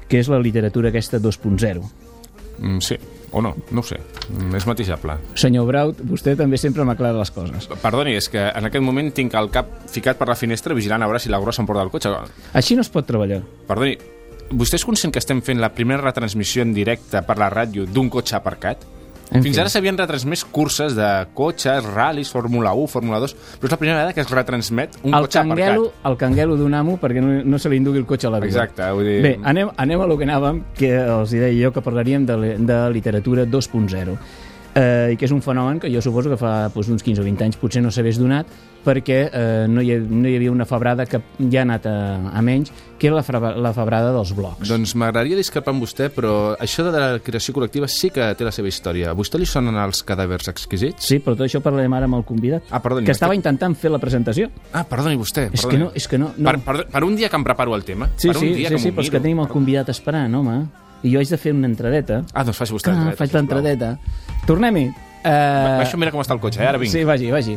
que és la literatura aquesta 2.0. Mm, sí, o no, no ho sé. Mm, és matisable. Senyor Braut, vostè també sempre m'aclara les coses. Perdoni, és que en aquest moment tinc el cap ficat per la finestra vigilant a veure si la grossa em porta el cotxe. Així no es pot treballar. Perdoni, vostè és conscient que estem fent la primera retransmissió en directe per la ràdio d'un cotxe aparcat? En Fins fi. ara s'havien retransmès curses de cotxes, ral·lis, Fórmula 1, Fórmula 2, però és la primera vegada que es retransmet un el cotxe canguelo, aparcat. el canguelo d'un amo perquè no, no se li indugui el cotxe a la vida. Exacte, vull dir... Bé, anem, anem a lo que anàvem, que els hi deia jo que parlaríem de, de literatura 2.0 eh, i que és un fenomen que jo suposo que fa doncs, uns 15 o 20 anys potser no s'hagués donat perquè eh, no, hi, ha- no hi havia una febrada que ja ha anat a, a menys, que era la, fra- la febrada dels blogs. Doncs m'agradaria discrepar amb vostè, però això de la creació col·lectiva sí que té la seva història. A vostè li sonen els cadàvers exquisits? Sí, però tot això parlarem ara amb el convidat, Ah, perdoni. que estava m'estic- intentant fer la presentació. Ah, perdoni vostè. És perdoni. que no, és que no... no. Per, per, per un dia que em preparo el tema. Sí, per un sí, dia sí, que sí, però és que tenim el convidat esperant, home. I jo haig de fer una entradeta. Ah, doncs faci vostè Ah, l'entradeta, faig sisplau. l'entradeta. Tornem-hi. Uh, Baixo, mira com està el cotxe, eh? ara vinc. Sí, vagi, vagi.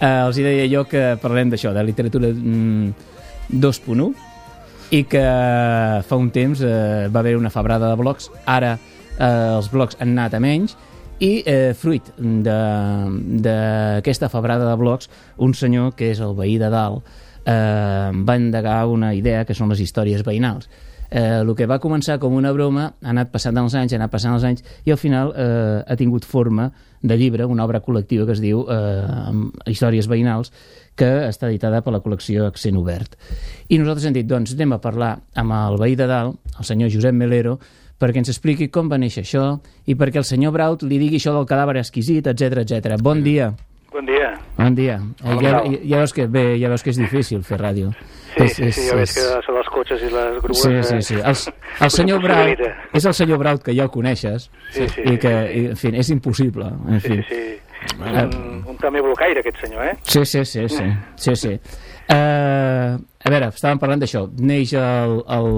Uh, els hi deia jo que parlem d'això, de literatura mm, 2.1 i que fa un temps uh, va haver una febrada de blogs, ara uh, els blogs han anat a menys i eh, fruit de- d'aquesta febrada de blogs, un senyor que és el veí de dalt eh, va endegar una idea que són les històries veïnals. Eh, el que va començar com una broma ha anat passant els anys, ha anat passant els anys i al final eh, ha tingut forma de llibre, una obra col·lectiva que es diu eh, Històries veïnals que està editada per la col·lecció Accent Obert. I nosaltres hem dit, doncs anem a parlar amb el veí de dalt, el senyor Josep Melero, perquè ens expliqui com va néixer això i perquè el senyor Braut li digui això del cadàver exquisit, etc etc. Bon dia. Bon dia. Bon dia. Eh, Hola, ja, ja, ja, veus que, bé, ja veus que és difícil fer ràdio. Sí, sí, sí, ja veig que són els cotxes i les grues... Sí, eh, sí, sí. El, el senyor Braut, és el senyor Braut que ja el coneixes Sí, sí, i que, sí, i, en fi, és impossible. En Sí, fi. sí. Un, un també blocaire, aquest senyor, eh? Sí, sí, sí, sí, sí, sí. Uh, a veure, estàvem parlant d'això. Neix el, el...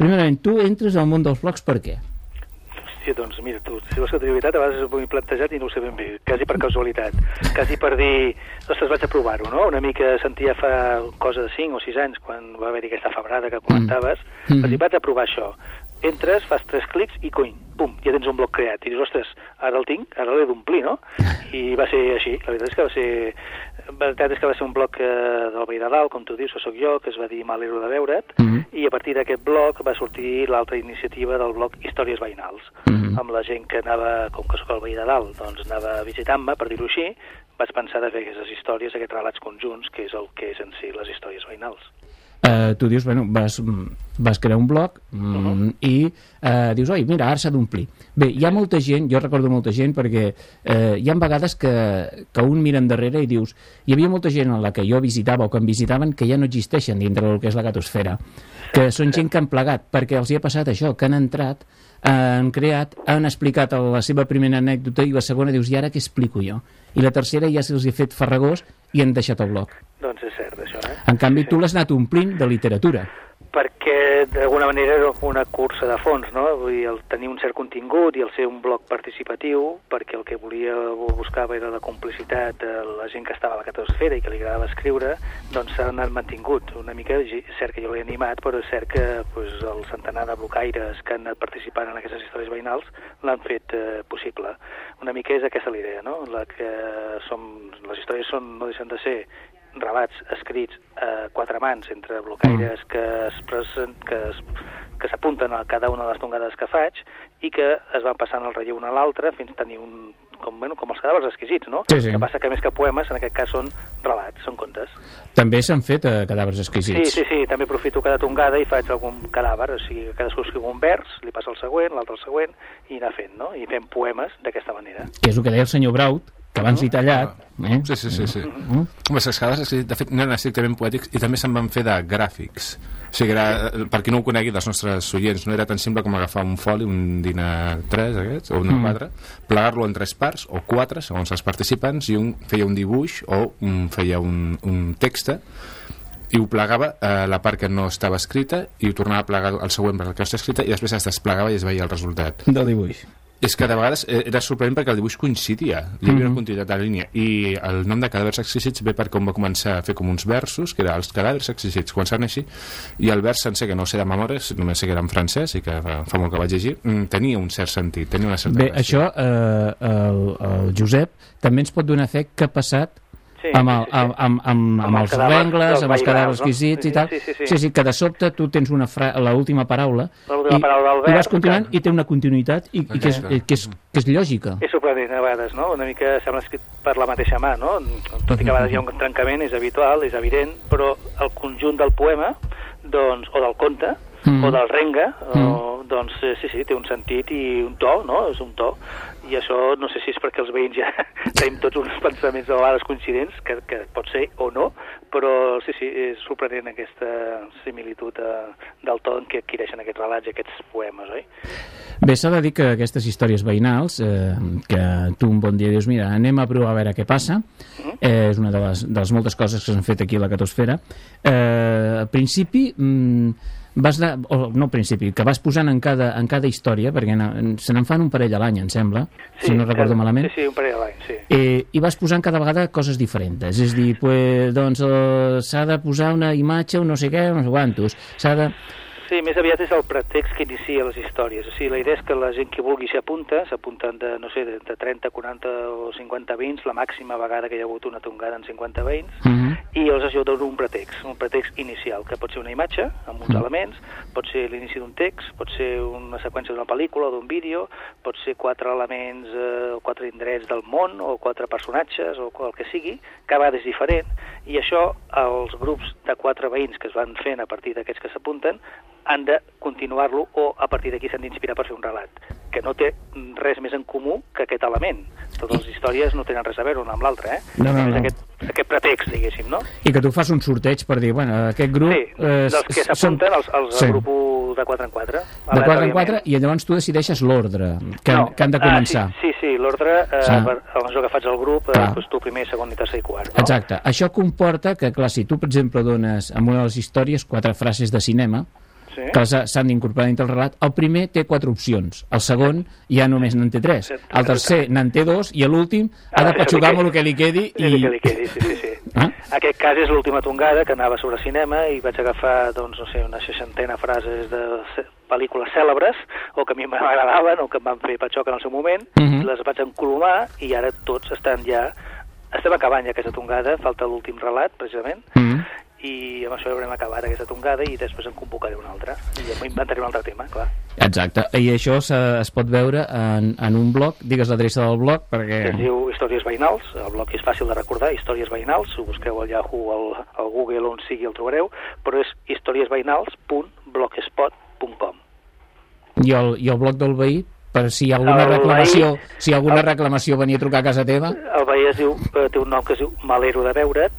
Primerament, tu entres al món dels blogs per què? Hòstia, doncs mira, tu, si vols que t'ho veritat, a vegades m'ho he plantejat i no ho sé ben bé, quasi per casualitat, quasi per dir, ostres, vaig a provar-ho, no? Una mica sentia fa cosa de 5 o 6 anys, quan va haver-hi aquesta febrada que comentaves, Mm. vaig dir, vaig a provar això. Entres, fas tres clics i coiny, pum, ja tens un bloc creat. I dius, ostres, ara el tinc, ara l'he d'omplir, no? I va ser així, la veritat és que va ser... La veritat és que va ser un bloc eh, del Veí de Dalt, com tu dius, que sóc jo, que es va dir M'alegro de veure't, Mhm. i a partir d'aquest bloc va sortir l'altra iniciativa del bloc Històries Veïnals, Mhm. amb la gent que anava, com que sóc el veí de dalt, doncs anava visitant-me, per dir-ho així, vaig pensar de fer aquestes històries, aquests relats conjunts, que és el que és en si les històries veïnals. Uh, tu dius, bueno, vas, vas crear un blog mm, i uh, dius, oi, mira, ara s'ha d'omplir. Bé, hi ha molta gent, jo recordo molta gent, perquè uh, hi ha vegades que, que un mira endarrere i dius, hi havia molta gent a la que jo visitava o que em visitaven que ja no existeixen dintre del que és la gatosfera, que són gent que han plegat, perquè els hi ha passat això, que han entrat, han creat, han explicat la seva primera anècdota i la segona dius, i ara què explico jo? I la tercera ja se'ls ha fet farragós i han deixat el blog. Doncs és cert, això, eh? En canvi, tu l'has anat omplint de literatura. Perquè d'alguna manera era una cursa de fons, no? Vull dir, el tenir un cert contingut i el ser un bloc participatiu, perquè el que volia buscava era la complicitat de la gent que estava a la catosfera i que li agradava escriure, doncs s'ha anat mantingut. Una mica, cert que jo l'he animat, però és cert que pues, el centenar de blocaires que han anat participant en aquestes històries veïnals l'han fet eh, possible. Una mica és aquesta la idea, no? La que som, les històries són, no deixen de ser relats escrits a quatre mans entre blocaires que es presen, que es, que s'apunten a cada una de les tongades que faig i que es van passant el relleu una a l'altra fins a tenir un, com, bueno, com els cadàvers exquisits, no? Sí, sí. Que passa que més que poemes, en aquest cas són relats, són contes. També s'han fet eh, cadàvers Sí, exquisits. sí, sí, també aprofito cada tongada i faig algun cadàver, o sigui, que cadascú escriu un vers, li passa el següent, l'altre el següent, i anar fent, no? I fem poemes d'aquesta manera. Que és el que deia el senyor Braut, que abans he tallat. Eh? Sí, sí, sí. sí. Mm? Home, les escales, de fet, no eren estrictament poètics i també se'n van fer de gràfics. O sigui, era, per qui no ho conegui dels nostres oients, no era tan simple com agafar un foli, un dinar 3 aquests, o un Mm. 4, plegar-lo en tres parts, o quatre, segons els participants, i un feia un dibuix o un, feia un, un text i ho plegava a la part que no estava escrita i ho tornava a plegar al següent per la que no està escrita i després es desplegava i es veia el resultat. Del dibuix. És que de vegades eh, era sorprenent perquè el dibuix coincidia, hi havia Mhm. una continuïtat de la línia i el nom de cadàvers exquisits ve perquè on va començar a fer com uns versos, que era els cadàvers exquisits, començaven així, i el vers sencer, que no sé de memòria, només sé que era en francès i que fa, fa molt que vaig llegir, mm, tenia un cert sentit, tenia una certa Bé, gràcia. això, eh, el, el Josep també ens pot donar fe que ha passat Sí, amb, el, sí, sí. amb, amb, amb, amb els rengles, amb els cadàvers no? exquisits Sí, i tal. sí, sí, sí. sí, sí, que de sobte tu tens una fra l'última paraula i, paraula i vas continuant que- i té una continuïtat i, i que, és, que, és, que és lògica. És sorprenent a vegades, no? Una mica sembla escrit per la mateixa mà, no? Tot i que a vegades hi ha un trencament, és habitual, és evident, però el conjunt del poema, doncs, o del conte, Mm. o del renga, o, doncs eh, sí, sí, té un sentit i un to, no? És un to. I això no sé si és perquè els veïns ja tenim tots uns pensaments de vegades coincidents, que, que pot ser o no, però sí, sí, és sorprenent aquesta similitud eh, del to en què adquireixen aquests relats i aquests poemes, oi? Bé, s'ha de dir que aquestes històries veïnals, eh, que tu un bon dia dius, mira, anem a provar a veure què passa, eh, és una de les, de les moltes coses que s'han fet aquí a la Catosfera. Eh, al principi, mm, vas anar, o no al principi, que vas posant en cada, en cada història, perquè se n'en fan un parell a l'any, em sembla, si no recordo cada- malament, Sí, sí, un parell d'any, sí. eh, i vas posant cada vegada coses diferents. És a dir, pues, doncs, eh, s'ha de posar una imatge, un no sé què, no sé quantos, s'ha de... Sí, més aviat és el pretext que inicia les històries. O sigui, la idea és que la gent que vulgui s'hi apunta, s'apunten de, no sé, de, de 30, 40 o 50 veïns, la màxima vegada que hi ha hagut una tongada en 50 veïns, Mhm. i els ajuda un pretext, un pretext inicial, que pot ser una imatge, amb uns Mm. elements, pot ser l'inici d'un text, pot ser una seqüència d'una pel·lícula o d'un vídeo, pot ser quatre elements, eh, o quatre indrets del món, o quatre personatges, o el que sigui, cada vegada és diferent, i això els grups de quatre veïns que es van fent a partir d'aquests que s'apunten han de continuar-lo o a partir d'aquí s'han d'inspirar per fer un relat, que no té res més en comú que aquest element. Totes les històries no tenen res a veure una amb l'altra, eh? No, no, no. Aquest, aquest pretext, diguéssim, no? I que tu fas un sorteig per dir, bueno, aquest grup... Sí, dels que s'apunten als, als sí. grup de 4 en 4. de 4 en 4 i llavors tu decideixes l'ordre que, no. que han de començar. Ah, sí, sí, sí l'ordre, eh, Sí. per, a mesura que faig el grup, eh, Clar. doncs tu primer, segon i tercer i quart. No? Exacte. Això comporta que, clar, si tu, per exemple, dones en una de les històries quatre frases de cinema, Sí. que s'han d'incorporar dintre el relat, el primer té quatre opcions, el segon ja només n'en té tres, el tercer n'en té dos i l'últim ha de Ah, patxugar amb el que li quedi I... i... Que li quedi, sí, sí, sí. Ah? Aquest cas és l'última tongada, que anava sobre cinema, i vaig agafar, doncs, no sé, una seixantena frases de pel·lícules cèlebres, o que a mi m'agradaven, o que em van fer patxoc en el seu moment, Mhm. les vaig encolomar, i ara tots estan ja... Estem acabant ja aquesta tongada, falta l'últim relat, precisament, Mm. I amb això haurem acabat aquesta tongada i després en convocaré una altra. I m'inventaré un altre tema, clar. Exacte. I això es pot veure en, en un blog, digues l'adreça del blog, perquè... es diu Històries Veïnals, el blog és fàcil de recordar, Històries Veïnals, ho busqueu al Yahoo, al, al Google, on sigui el trobareu, però és historiesveïnals.blogspot.com. I el, I el blog del veí, per si hi ha alguna El reclamació, veí- si alguna el- reclamació venia a trucar a casa teva, El veí es diu, eh, té un nom que es diu Malero de Veure't,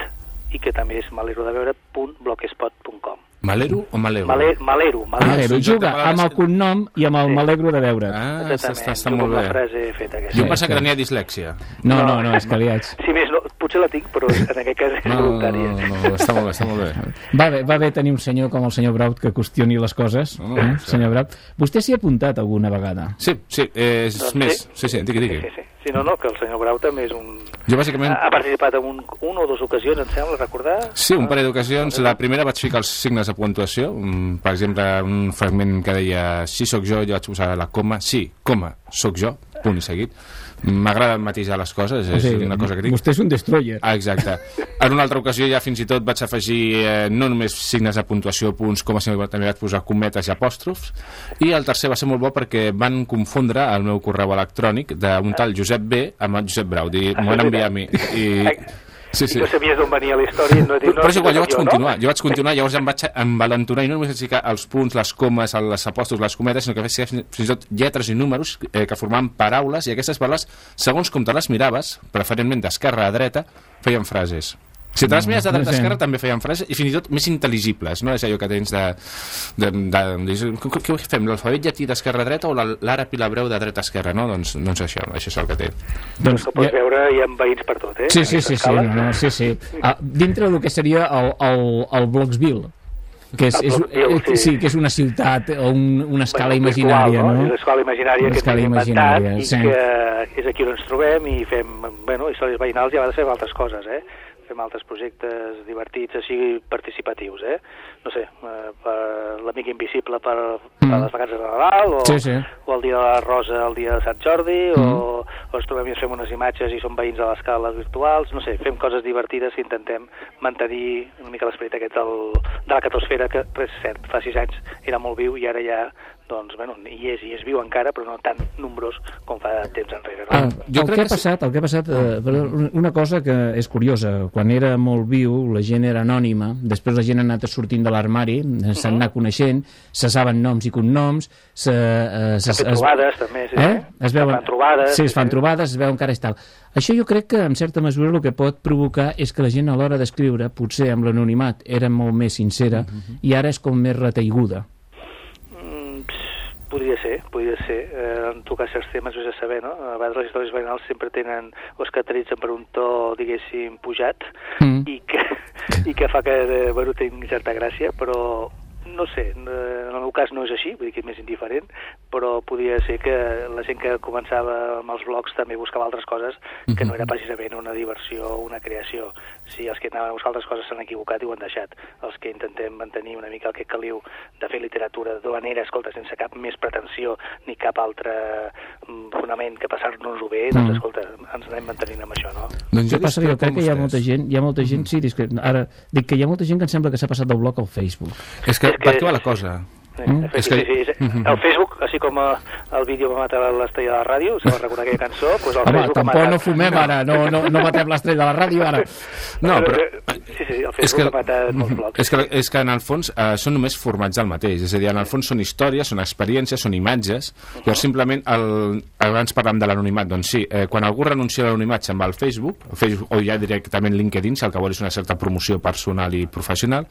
i que també és malerodeveure't.blogspot.com. Malero o Malero? Male, malero, malero. Malero, juga amb el cognom i amb el Sí. m'alegro de veure. Ah, està, està, molt bé. frase feta. Jo Sí, pensava sí. que tenia dislèxia. No, no, no, és que li haig... Si més no, potser la tinc, però en aquest cas és No, no, voluntària. no, no, està molt bé, està molt bé. Va bé, va bé tenir un senyor com el senyor Braut que qüestioni les coses, No, eh, sí. senyor Braut. Vostè s'hi ha apuntat alguna vegada? Sí, sí, és Doncs més. sí. Sí, sí, digui, digui. Sí, sí, sí. Sí, no, no, que el senyor Grau també és un... Jo bàsicament... Ha, participat en un, una o dues ocasions, em sembla, recordar? Sí, un parell d'ocasions. La primera vaig ficar els signes de puntuació. Mm, Per exemple, un fragment que deia sí, sóc jo, jo vaig posar la coma, sí, coma, sóc jo, punt i seguit. M'agrada matisar les coses, és una cosa que tinc. Vostè és un destroyer. Ah, exacte. En una altra ocasió ja fins i tot vaig afegir eh, no només signes de puntuació, punts, com sinó també vaig posar cometes i apòstrofs. I el tercer va ser molt bo perquè van confondre el meu correu electrònic d'un tal Josep B amb el Josep Brau. Dir, m'ho van enviar a mi. I, sí, sí. I no sabies d'on venia la història i no dit... Però és igual, jo vaig no? continuar, jo vaig continuar, llavors em vaig envalentonar i no només vaig ficar els punts, les comes, les apòstols, les cometes, sinó que vaig ficar fins i tot lletres i números eh, que formaven paraules i aquestes paraules, segons com te les miraves, preferentment d'esquerra a dreta, feien frases. Si les mires de No dreta esquerra també feien frases i fins i tot més intel·ligibles, no? És allò que tens de... de, de, de què, què fem, l'alfabet llatí d'esquerra a dreta o la- l'àrab i l'hebreu de dreta a esquerra, no? Doncs, doncs això, això és el que té. Doncs, Que pots veure, hi ha veïns per tot, eh? Sí, sí, sí, sí, no, no, sí, sí. Ah, dintre del que seria el, el, el Bloxville, que és, és, eh, sí. sí, que és una ciutat o un, una escala Bueno, imaginària, virtual, no? És imaginària Una que escala inventat imaginària, i sí. que és aquí on ens trobem i fem, bueno, històries veïnals i a vegades fem altres coses, eh? Fem altres projectes divertits, així participatius, eh? No sé, eh, per l'amic invisible per, per Mm. les vacances de Nadal o, Sí, sí. o el dia de la Rosa el dia de Sant Jordi Mm. o, o ens trobem i ens fem unes imatges i som veïns a l'escala virtuals, no sé, fem coses divertides i intentem mantenir una mica l'esperit aquest del, de la catosfera que, és cert, fa sis anys era molt viu i ara ja doncs, bueno, hi és, i és viu encara, però no tan nombrós com fa temps enrere. No? Ah, Jo el, crec que ha que sí. passat, el que ha passat, eh, però una cosa que és curiosa, quan era molt viu, la gent era anònima, després la gent ha anat sortint de l'armari, eh, s'han anat coneixent, se saben noms i cognoms, se, eh, se, S'han fet trobades, també, sí, eh? Es veuen, Es fan trobades, sí, es fan sí. trobades, es veuen cares i tal. Això jo crec que, en certa mesura, el que pot provocar és que la gent a l'hora d'escriure, potser amb l'anonimat, era molt més sincera, i ara és com més reteiguda. Podria ser, podria ser. Eh, en tocar certs temes, vés a saber, no? A vegades les històries veïnals sempre tenen, o es caracteritzen per un to, diguéssim, pujat, Mm. i que, i que fa que, eh, bueno, tingui certa gràcia, però no sé, eh, en el meu cas no és així, vull dir que és més indiferent, però podria ser que la gent que començava amb els blogs també buscava altres coses que no era precisament una diversió o una creació. Si els que anaven a buscar altres coses s'han equivocat i ho han deixat. Els que intentem mantenir una mica el que caliu de fer literatura de manera, escolta, sense cap més pretensió ni cap altre mm, fonament que passar-nos-ho bé, doncs Mm. escolta, ens anem mantenint amb això, no? Doncs Jo passa que jo crec que hi ha molta gent, hi ha molta gent, sí, discret, ara dic que hi ha molta gent que em sembla que s'ha passat del blog al Facebook. És que, És que- per què va la cosa? Sí, Mm. sí, És sí, que- sí, sí. El Facebook, així com eh, el vídeo va matar l'estrella de la ràdio, se va recordar aquella cançó, doncs el Home, Facebook tampoc matat... no fumem ara, no, no, no batem l'estrella de la ràdio ara. No, però... Sí, sí, el És Facebook que, ha matat molts blogs. és, que, és que en el fons eh, són només formats del mateix, és a dir, en el fons són històries, són experiències, són imatges, llavors simplement, el, abans parlàvem de l'anonimat, doncs sí, eh, quan algú renuncia a l'anonimat se'n va al Facebook, Facebook o ja directament LinkedIn, si el que vol és una certa promoció personal i professional,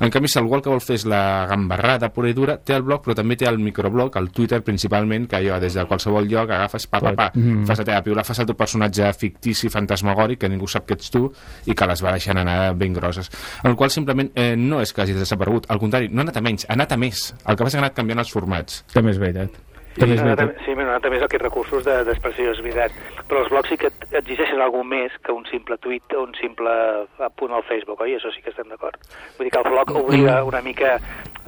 en canvi si algú el que vol fer és la gambarrada pura i dura, té el blog però també té el microblog, el Twitter principalment, que allò des de qualsevol lloc agafes pa, pa, pa, Mhm. fas la teva piula, fas el teu personatge fictici, fantasmagòric, que ningú sap que ets tu i que les va deixant anar ben grosses. En el qual simplement eh, no és que hagi desaparegut, al contrari, no ha anat a menys, ha anat a més. El que passa és que ha anat canviant els formats. També és veritat. Sí, També és veritat. sí, bueno, també és aquests recursos de- d'expressió, és veritat. Però els blogs sí que et exigeixen alguna més que un simple tuit o un simple apunt al Facebook, oi? Això sí que estem d'acord. Vull dir que el blog obliga una mica,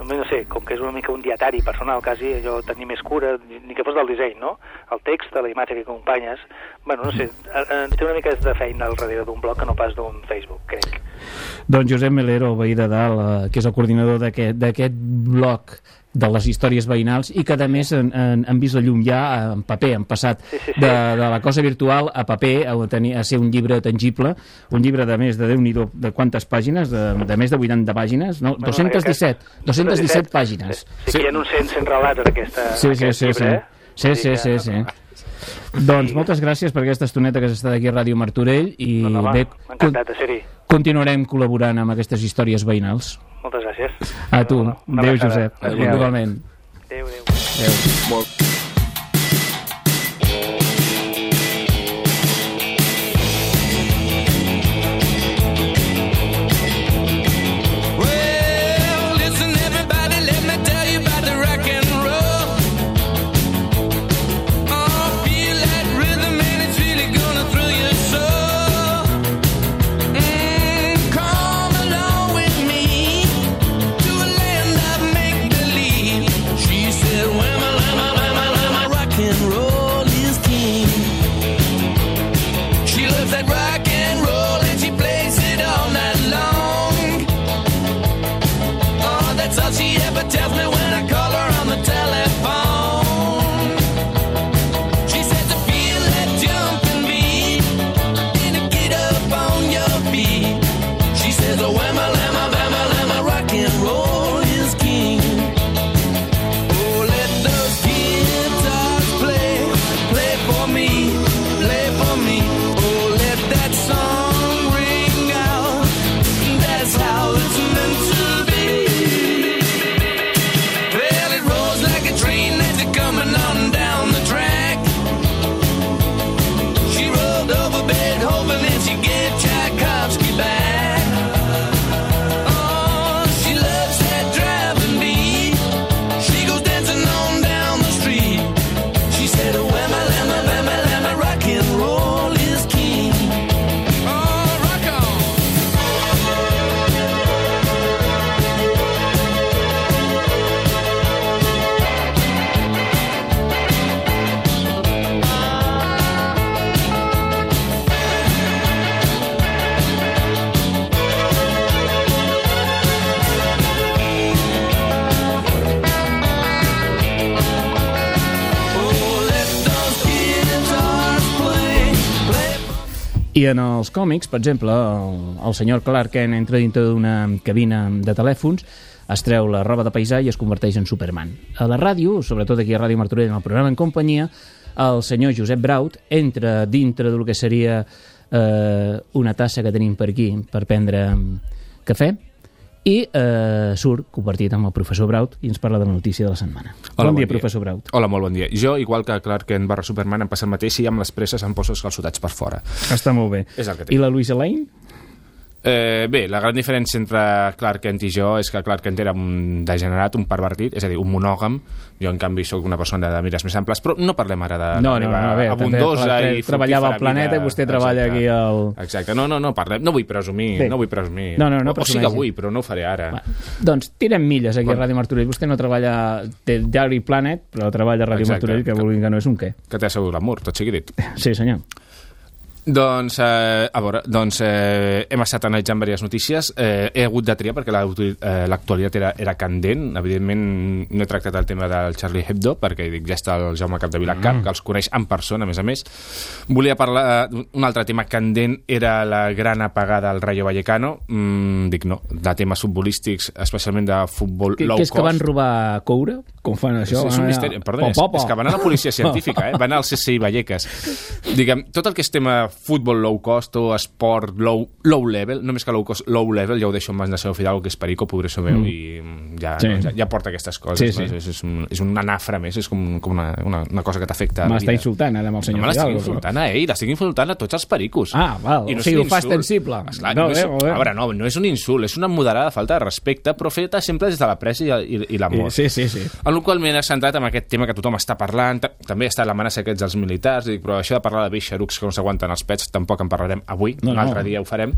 no sé, com que és una mica un dietari personal, quasi, allò, tenir més cura, ni que fos del disseny, no? El text, la imatge que acompanyes... Bueno, no sé, té una mica de feina al darrere d'un blog que no pas d'un Facebook, crec. Doncs Josep Melero, veí de dalt, eh, que és el coordinador d'aquest blog de les històries veïnals i que a més han, han, han vist la llum ja en paper, han passat Sí, sí, sí. de, de la cosa virtual a paper a, tenir, a ser un llibre tangible un llibre de més de déu nhi de quantes pàgines? De, de més de 80 pàgines? No, Bueno, 217 217 pàgines Sí, sí que hi ha uns 100, 100 relats en aquesta Sí, sí, aquest sí, sí. llibre, eh? Sí, sí, que- sí, sí. Doncs moltes gràcies per aquesta estoneta que has estat aquí a Ràdio Martorell i No, no, va, bé, continuarem col·laborant amb aquestes històries veïnals. Moltes gràcies. A tu. Adéu. Josep. Adéu. Igualment. Adéu, adéu. Adéu. Well, els còmics, per exemple, el, el senyor Clark Kent entra dintre d'una cabina de telèfons, es treu la roba de paisà i es converteix en Superman. A la ràdio, sobretot aquí a Ràdio Martorell, en el programa En Companyia, el senyor Josep Braut entra dintre del que seria eh, una tassa que tenim per aquí per prendre mm, cafè i eh, surt compartit amb el professor Braut i ens parla de la notícia de la setmana. Hola, bon dia, professor Braut. Hola, molt bon dia. Jo, igual que Clark Kent barra Superman, em passa el mateix i amb les presses em poso els calçotats per fora. Està molt bé. És el que té. I la Louisa Lane? Eh, bé, la gran diferència entre Clark Kent i jo és que Clark Kent era un degenerat, un pervertit, és a dir, un monògam. Jo, en canvi, sóc una persona de mires més amples, però no parlem ara de No, no, no, bé, també abundosa Clark i treballava al planeta vida. i vostè treballa Exacte. aquí al- Exacte, no, no, no, parlem, no vull presumir, Bé. no vull presumir. No, no, no o, o sí que vull, però no ho faré ara. Va, doncs tirem milles aquí Bueno. a Ràdio Martorell. Vostè no treballa té Diary Planet, però treballa a Ràdio Exacte. Martorell, que vulguin que no és un què. Que t'ha assegut l'amor, tot sigui dit. Sí, senyor. Doncs, eh, a veure, doncs eh, hem estat analitzant diverses notícies. Eh, he hagut de triar perquè eh, l'actualitat era, era candent. Evidentment, no he tractat el tema del Charlie Hebdo, perquè dic, ja està el Jaume Capdevila Cap, que els coneix en persona, a més a més. Volia parlar... eh, Un altre tema candent era la gran apagada al Rayo Vallecano. Mm, dic, no, de temes futbolístics, especialment de futbol Que, low que és que cost. van robar coure? Com fan És, això? és Van un misteri. Perdó, és, és que van a la policia científica, eh? van al CSI Vallecas. Diguem, tot el que és tema futbol low cost o esport low, low level, no més que low cost, low level, ja ho deixo en mans de Seu Fidalgo, que és perico, pobreso meu, Mm. i ja, Sí. no, ja, ja porta aquestes coses. Sí, no? sí. És, és, un, és un anafra més, és com, com una, una, una cosa que t'afecta M'està insultant ara amb el senyor no l'estic Fidalgo, però- insultant a ell, l'estic insultant a tots els pericos. Ah, val, o és sigui, un ho fa extensible. Esclar, No, no, és, bé, a veure, no, no és un insult, és una moderada falta de respecte, però feta sempre des de la pressa i, i, i l'amor. Sí, sí, sí. En el qual m'he centrat en aquest tema que tothom està parlant. Ta- També està l'amenaça aquests dels militars, dic, però això de parlar de vells xerucs que no s'aguanten els pets tampoc en parlarem avui, No, un no. altre dia ho farem.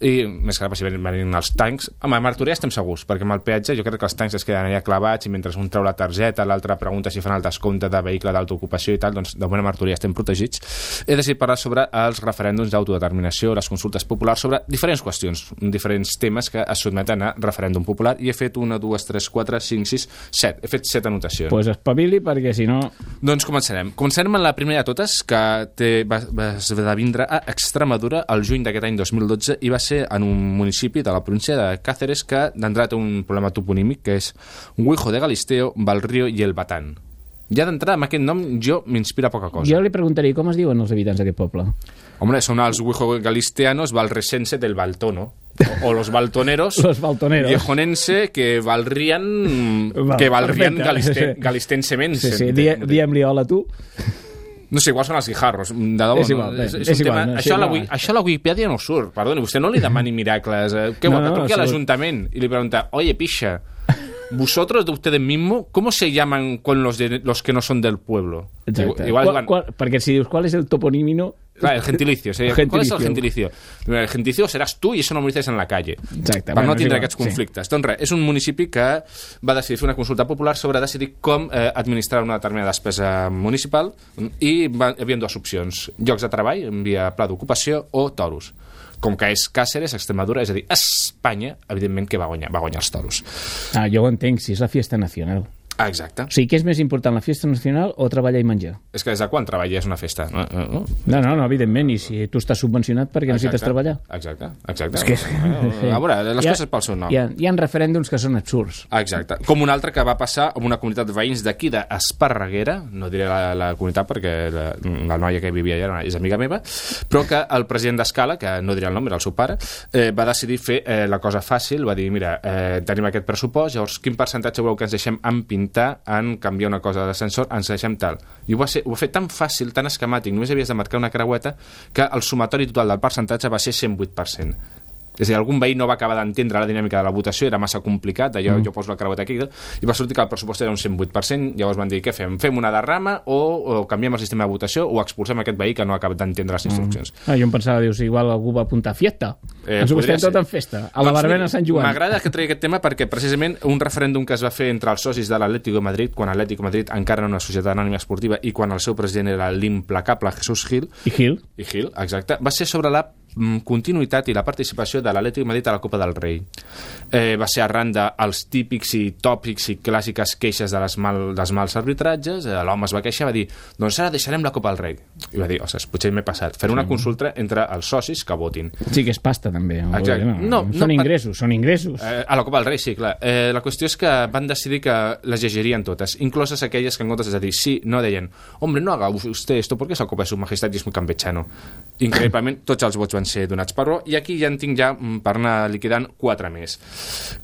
I més que res, si venen, els tancs... Home, a Martorell estem segurs, perquè amb el peatge jo crec que els tancs es queden allà clavats i mentre un treu la targeta, l'altre pregunta si fan el descompte de vehicle d'autoocupació i tal, doncs de moment a Martorell estem protegits. He decidit parlar sobre els referèndums d'autodeterminació, les consultes populars, sobre diferents qüestions, diferents temes que es sotmeten a referèndum popular i he fet una, dues, tres, quatre, cinc, sis, set. He fet set anotacions. Pues espavili, perquè si no... Doncs començarem. Començarem amb la primera de totes, que té, va, va, va vindre a Extremadura el juny d'aquest any 2012 i va ser en un municipi de la província de Cáceres que d'entrada té un problema toponímic que és Huijo de Galisteo, Valrío i El Batán. Ja d'entrada, amb aquest nom, jo m'inspira poca cosa. Jo li preguntaria com es diuen els habitants d'aquest poble. Hombre, són els Huijo Galisteanos valresense del Baltono. O, o los baltoneros Los baltoneros. viejonense que valdrían Val, que perfecte. galiste, galistensemense. Sí, sí, di diem-li hola tu. No sé, igual són els guijarros, de debò. És igual, no? bé, és, és és igual, tema... no, sí, això, a la, no. Això a la Wikipedia no surt, perdoni, vostè no li demani miracles. Eh? Què No, no, no, no, truqui a l'Ajuntament i li pregunta, oye, pixa, vosotros de ustedes mismos, ¿cómo se llaman con los, de, los que no son del pueblo? Exacte. Igual, Qual, van- qual, perquè si dius qual és el toponímino... Claro, el gentilicio. sí. El ¿Cuál es el gentilicio. gentilicio? El gentilicio seràs tu i això no m'ho dices en la calle. Exacte. Per bueno, no és tindre igual, aquests conflictes. Doncs res, és un municipi que va decidir fer una consulta popular sobre decidir com eh, administrar una determinada despesa municipal i va, hi havia dues opcions. Llocs de treball, via pla d'ocupació, o toros. Com que és Càceres, Extremadura, és a dir, Espanya, evidentment que va guanyar, va guanyar els toros. Ah, jo ho entenc, si és la fiesta nacional. Ah, exacte. O sigui, què és més important, la fiesta nacional o treballar i menjar? És que des de quan treballar és una festa? No, no, no. No, no, no, evidentment, i si tu estàs subvencionat perquè necessites treballar. Exacte, exacte. És que... Eh, A veure, les ha- coses pel seu nom. Hi ha, hi ha referèndums que són absurds. Ah, Exacte. Com un altre que va passar amb una comunitat de veïns d'aquí, d'Esparreguera, no diré la, la comunitat perquè la, la noia que vivia allà és amiga meva, però que el president d'Escala, que no diré el nom, era el seu pare, eh, va decidir fer eh, la cosa fàcil, va dir, mira, eh, tenim aquest pressupost, llavors quin percentatge voleu que ens deixem en pintar, en canviar una cosa d'ascensor, ens deixem tal. I ho va, ser, ho va fer tan fàcil, tan esquemàtic, només havies de marcar una creueta, que el sumatori total del percentatge va ser 108%. És a dir, algun veí no va acabar d'entendre la dinàmica de la votació, era massa complicat, allò mm. jo poso la creueta aquí, i va sortir que el pressupost era un 108%, llavors van dir, què fem? Fem una derrama o, o canviem el sistema de votació o expulsem aquest veí que no ha acabat d'entendre les instruccions. Ah, jo em pensava, dius, igual algú va apuntar fiesta. Eh, Ens ho estem tot en festa. A la Doncs Barbena de Sant Joan. M'agrada que tregui aquest tema perquè precisament un referèndum que es va fer entre els socis de l'Atlético de Madrid, quan l'Atlético de Madrid encara era una societat anònima esportiva i quan el seu president era l'implacable Jesús Gil, I Gil? i Gil, exacte, va ser sobre la mm, continuïtat i la participació de l'Atlètic Madrid a la Copa del Rei. Eh, va ser arran dels típics i tòpics i clàssiques queixes de les mal, dels mals arbitratges, eh, l'home es va queixar, va dir, doncs ara deixarem la Copa del Rei. I va dir, ostres, potser m'he passat. Fer una consulta entre els socis que votin. Sí que és pasta, també. Exacte. No, No, no, són ingressos, són ingressos. Eh, a la Copa del Rei, sí, clar. Eh, la qüestió és que van decidir que les llegirien totes, incloses aquelles que en comptes de dir sí, no deien hombre, no haga usted esto porque es la Copa de su Majestad y es muy campechano. Increïblement, tots els vots van ser donats per raó i aquí ja en tinc ja mm, per anar liquidant quatre més.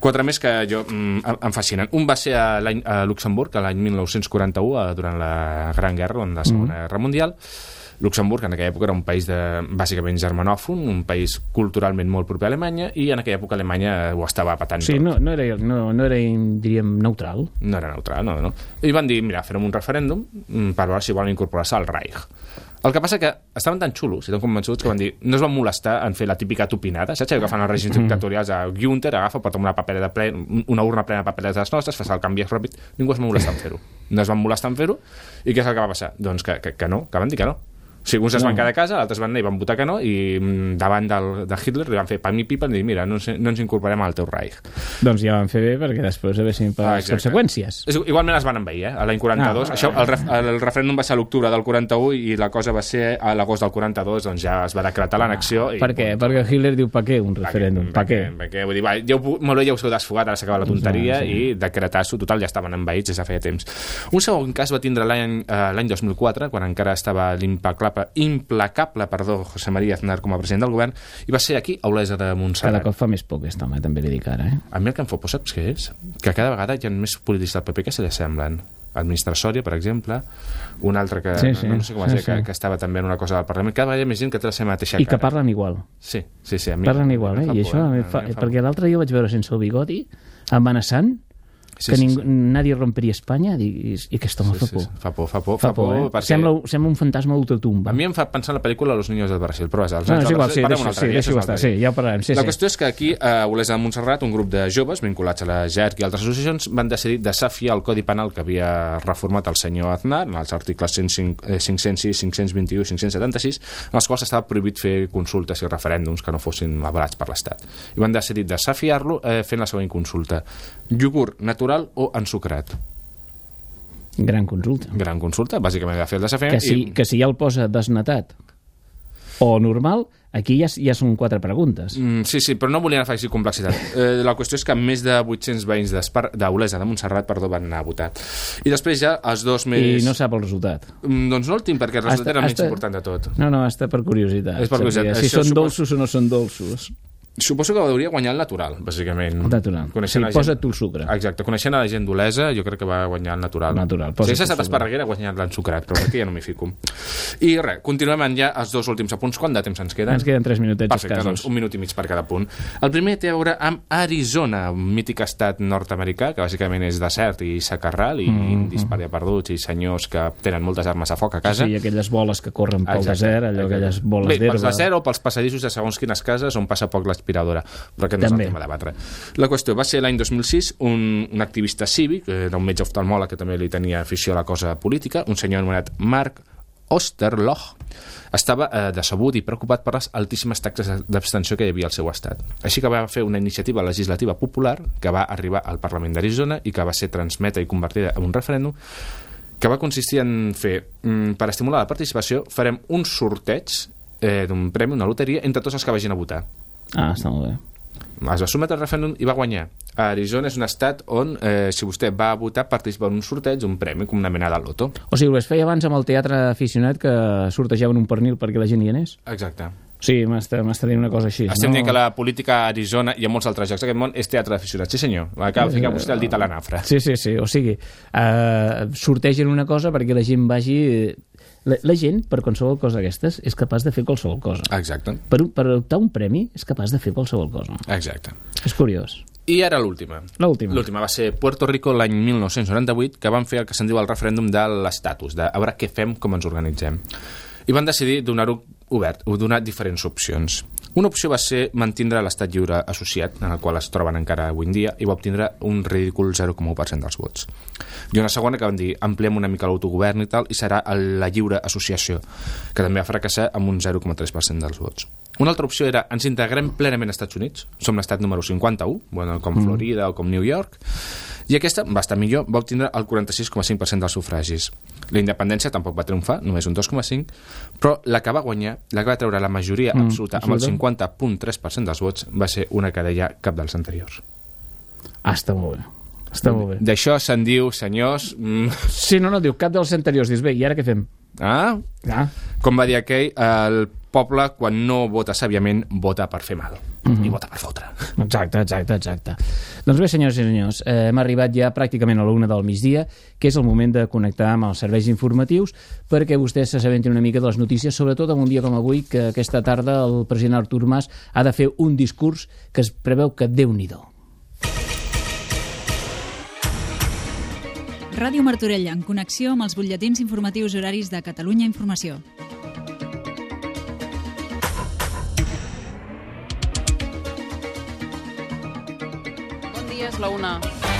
Quatre més que jo mm, em- fascinen. Un va ser a, a Luxemburg, l'any 1941, eh, durant la Gran Guerra, en la Segona Guerra Mundial, Luxemburg en aquella època era un país de, bàsicament germanòfon, un país culturalment molt proper a Alemanya i en aquella època Alemanya ho estava patant Sí, tot. no, no, era, no, no era, diríem, neutral. No era neutral, no, no. I van dir, mira, farem un referèndum mm, per veure si volen incorporar-se al Reich. El que passa que estaven tan xulos i tan convençuts que van dir, no es van molestar en fer la típica tupinada, saps que fan els règims dictatorials a Günther, agafa, porta una papereta plena, una urna plena de paperetes de les nostres, fas el canvi ràpid, ningú es va molestar en fer-ho. No es van molestar en fer-ho, i què és el que va passar? Doncs que, que, que no, que van dir que no. O sigui, uns es van quedar a casa, altres van anar i van votar que no, i mm, davant del, de Hitler li van fer pam i pipa i dir, mira, no ens, no ens incorporem al teu Reich. Doncs ja van fer bé perquè després haguessin Ah, les conseqüències. Igualment es van envair, eh? A l'any 42. Ah, Això, el, ref, el referèndum va ser a l'octubre del 41 i la cosa va ser a l'agost del 42, doncs ja es va decretar l'annexió. i- Per què? Perquè Hitler diu, per què un referèndum? Per què? Per què? Vull dir, va, ja ho, molt bé, ja us heu desfogat, ara s'acaba la tonteria Ah, sí. i decretar-s'ho, total, ja estaven envaïts des de feia temps. Un segon cas va tindre l'any eh, l'any 2004, quan encara estava l'implacable implacable, perdó, José María Aznar com a president del govern, i va ser aquí, a Olesa de Cada Montserrat. cop fa més por aquest home, també li dic ara, eh? A mi el que em fa por, saps què és? Que cada vegada hi ha més polítics del PP que se li semblen. Sòria, per exemple, un altre que, Sí, sí, no, no sé com sí, es diu, que, sí. que estava també en una cosa del Parlament. Cada vegada hi ha més gent que té la seva mateixa I que cara. parlen igual. Sí, sí, sí. A mi, Parlen igual, eh? I por, això, eh? em fa, fa perquè l'altre dia vaig veure sense el bigoti, amenaçant, Sí, que sí, ningú, sí. nadie romperia Espanya, i, i, aquest home Sí, fa sí, por. sí. Fa por, fa por, Fa por, eh? perquè Sembla, sembla un fantasma d'ultratumba. a mi em fa pensar en la pel·lícula Los niños del Brasil, però és els No, anys és igual, sí, altre sí, un estar, sí, ja parlarem, sí, la sí. qüestió és que aquí, a Olesa de Montserrat, un grup de joves vinculats a la GERC i altres associacions van decidir desafiar el Codi Penal que havia reformat el senyor Aznar, en els articles 105, eh, 506, 521 i 576, en els quals estava prohibit fer consultes i referèndums que no fossin avalats per l'Estat. I van decidir desafiar-lo eh, fent la següent consulta. Iogurt natural o ensucrat? Gran consulta. Gran consulta, bàsicament va fer el desafiament Que si, i... que si ja el posa desnatat o normal, aquí ja, ja són quatre preguntes. Mm, sí, sí, però no volien afegir complexitat. Eh, la qüestió és que més de 800 veïns d'Olesa de Montserrat perdó, van anar a votar. I després ja els dos més... I no sap el resultat. Mm, doncs no el tinc, perquè el resultat Hasta- era el menys hasta- important de tot. No, no, està per curiositat. És per curiositat. Si Això són supos- dolços o no són dolços. Suposo que hauria guanyar el natural, bàsicament. Natural. Coneixent Sí, la posa't tu el sucre. Exacte, coneixent a la gent d'Olesa, jo crec que va guanyar el natural. Natural, Si hagués el estat. Esparreguera, ha guanyat l'ensucrat, però aquí ja no m'hi fico. I res, continuem amb ja els dos últims apunts. Quant de temps ens queden? Ens queden tres minutets Perfecte, escassos. doncs un minut i mig per cada punt. El primer té a veure amb Arizona, un mític estat nord-americà, que bàsicament és desert i sacarral, i Mm, indis per allà perduts, i senyors que tenen moltes armes a foc a casa. Sí, aquelles boles que corren pel Exacte, desert, allò, aquelles boles Bé, pels d'herba. desert o pels passadissos de segons quines cases on passa poc l'aspiradora. Però aquest no és També. el tema a debatre. La qüestió va ser l'any 2006 un, un activista cívic, era un metge oftalmòleg que també li tenia afició a la cosa política, un senyor anomenat Mark Osterloch, estava eh, decebut i preocupat per les altíssimes taxes d'abstenció que hi havia al seu estat. Així que va fer una iniciativa legislativa popular que va arribar al Parlament d'Arizona i que va ser transmeta i convertida en un referèndum que va consistir en fer, mm, per estimular la participació, farem un sorteig eh, d'un premi, una loteria, entre tots els que vagin a votar. Ah, està molt bé. Es va sotmetre al referèndum i va guanyar. Arizona és un estat on, eh, si vostè va a votar, participa en un sorteig, un premi, com una mena de loto. O sigui, es feia abans amb el teatre aficionat que sortejaven un pernil perquè la gent hi anés? Exacte. Sí, m'està dient una cosa així. Estem no? dient que la política a Arizona i a molts altres llocs d'aquest món és teatre d'aficionats. Sí, senyor. Acaba de ficar vostè el dit a la nafra. Sí, sí, sí. O sigui, eh, sortegen una cosa perquè la gent vagi... La, la gent, per qualsevol cosa d'aquestes, és capaç de fer qualsevol cosa. Exacte. Per, per optar un premi, és capaç de fer qualsevol cosa. Exacte. És curiós. I ara l'última. L'última. L'última va ser Puerto Rico l'any 1998, que van fer el que se'n diu el referèndum de l'estatus, de a veure què fem, com ens organitzem. I van decidir donar-ho obert, o donar diferents opcions. Una opció va ser mantindre l'estat lliure associat, en el qual es troben encara avui en dia, i va obtindre un ridícul 0,1% dels vots. I una segona que van dir, ampliem una mica l'autogovern i tal, i serà la lliure associació, que també va fracassar amb un 0,3% dels vots. Una altra opció era ens integrem plenament als Estats Units, som l'estat número 51, bueno, com Florida o com New York, i aquesta va estar millor, va obtindre el 46,5% dels sufragis. La independència tampoc va triomfar, només un 2,5%, però la que va guanyar, la que va treure la majoria Mm, absoluta, amb el absoluta. 50,3% dels vots, va ser una que deia cap dels anteriors. Ah, està molt bé. Està molt bé. D'això se'n diu, senyors... Mm, Sí, no, no, diu cap dels anteriors. Dius, bé, i ara què fem? ah? Ah, Com va dir aquell, el poble, quan no vota sàviament, vota per fer mal. Mhm. I vota per fotre. exacte, exacte, exacte. Doncs bé, senyors i senyors, eh, hem arribat ja pràcticament a l'una del migdia, que és el moment de connectar amb els serveis informatius perquè vostès s'assabentin una mica de les notícies, sobretot en un dia com avui, que aquesta tarda el president Artur Mas ha de fer un discurs que es preveu que déu-n'hi-do. Ràdio Martorella, en connexió amb els butlletins informatius horaris de Catalunya Informació. Bon dia, és la una.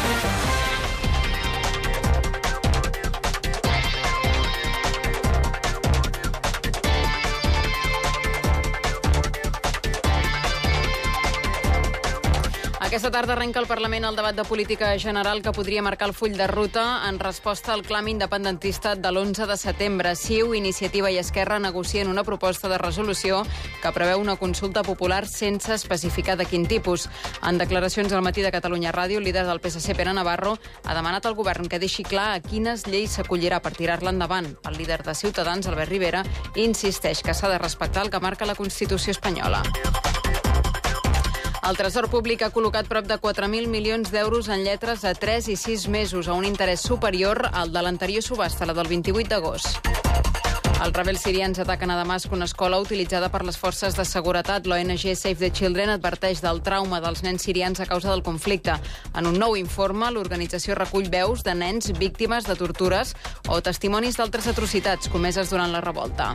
Aquesta tarda arrenca al Parlament el debat de política general que podria marcar el full de ruta en resposta al clam independentista de l'11 de setembre. CiU, Iniciativa i Esquerra negocien una proposta de resolució que preveu una consulta popular sense especificar de quin tipus. En declaracions al matí de Catalunya Ràdio, el líder del PSC, Pere Navarro, ha demanat al govern que deixi clar a quines lleis s'acollirà per tirar-la endavant. El líder de Ciutadans, Albert Rivera, insisteix que s'ha de respectar el que marca la Constitució espanyola. El Tresor Públic ha col·locat prop de 4.000 milions d'euros en lletres a 3 i 6 mesos, a un interès superior al de l'anterior subhasta, la del 28 d'agost. Els rebels sirians ataquen a Damasc una escola utilitzada per les forces de seguretat. L'ONG Save the Children adverteix del trauma dels nens sirians a causa del conflicte. En un nou informe, l'organització recull veus de nens víctimes de tortures o testimonis d'altres atrocitats comeses durant la revolta.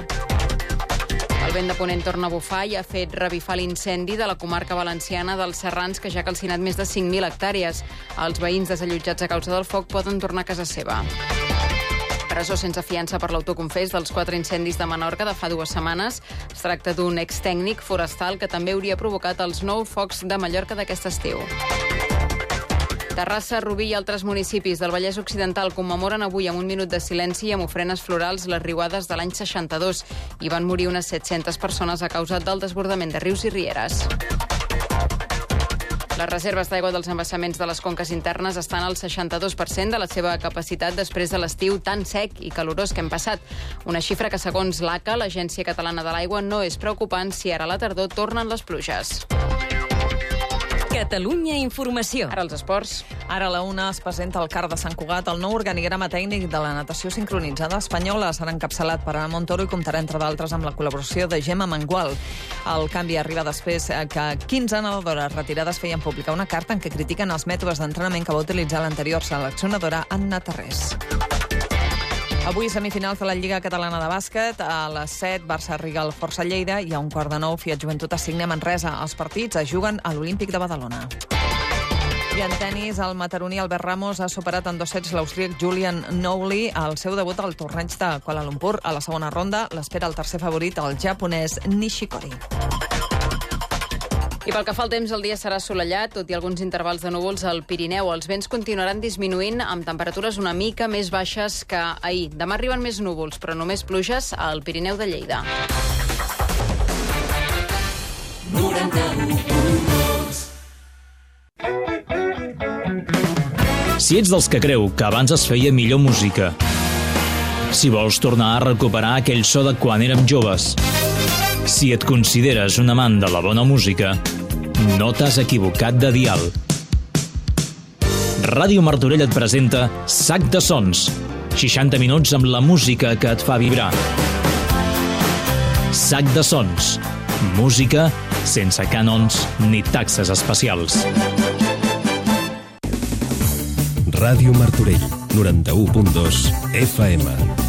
El vent de Ponent torna a bufar i ha fet revifar l'incendi de la comarca valenciana dels Serrans, que ja ha calcinat més de 5.000 hectàrees. Els veïns desallotjats a causa del foc poden tornar a casa seva. Presó sense fiança per l'autoconfés dels quatre incendis de Menorca de fa dues setmanes. Es tracta d'un extècnic forestal que també hauria provocat els nou focs de Mallorca d'aquest estiu. Terrassa, Rubí i altres municipis del Vallès Occidental commemoren avui amb un minut de silenci i amb ofrenes florals les riuades de l'any 62. Hi van morir unes 700 persones a causa del desbordament de rius i rieres. Les reserves d'aigua dels embassaments de les conques internes estan al 62% de la seva capacitat després de l'estiu tan sec i calorós que hem passat. Una xifra que, segons l'ACA, l'Agència Catalana de l'Aigua, no és preocupant si ara a la tardor tornen les pluges. Catalunya Informació. Ara els esports. Ara a la una es presenta al CAR de Sant Cugat el nou organigrama tècnic de la natació sincronitzada espanyola. Serà encapçalat per Ana Montoro i comptarà, entre d'altres, amb la col·laboració de Gemma Mangual. El canvi arriba després eh, que 15 nedadores retirades feien pública una carta en què critiquen els mètodes d'entrenament que va utilitzar l'anterior seleccionadora Anna Terrés. Avui semifinals de la Lliga Catalana de Bàsquet. A les 7, Barça-Rigal, Força Lleida i a un quart de nou, Fiat Joventut assigna Manresa. Els partits es juguen a l'Olímpic de Badalona. I en tennis, el mataroní Albert Ramos ha superat en dos sets l'austríac Julian Nowley al seu debut al torneig de Kuala Lumpur. A la segona ronda l'espera el tercer favorit, el japonès Nishikori. I pel que fa al temps, el dia serà assolellat, tot i alguns intervals de núvols al Pirineu. Els vents continuaran disminuint amb temperatures una mica més baixes que ahir. Demà arriben més núvols, però només pluges al Pirineu de Lleida. Si ets dels que creu que abans es feia millor música, si vols tornar a recuperar aquell so de quan érem joves, si et consideres un amant de la bona música, no t'has equivocat de dial. Ràdio Martorell et presenta Sac de Sons, 60 minuts amb la música que et fa vibrar. Sac de Sons, música sense cànons ni taxes especials. Ràdio Martorell, 91.2 FM.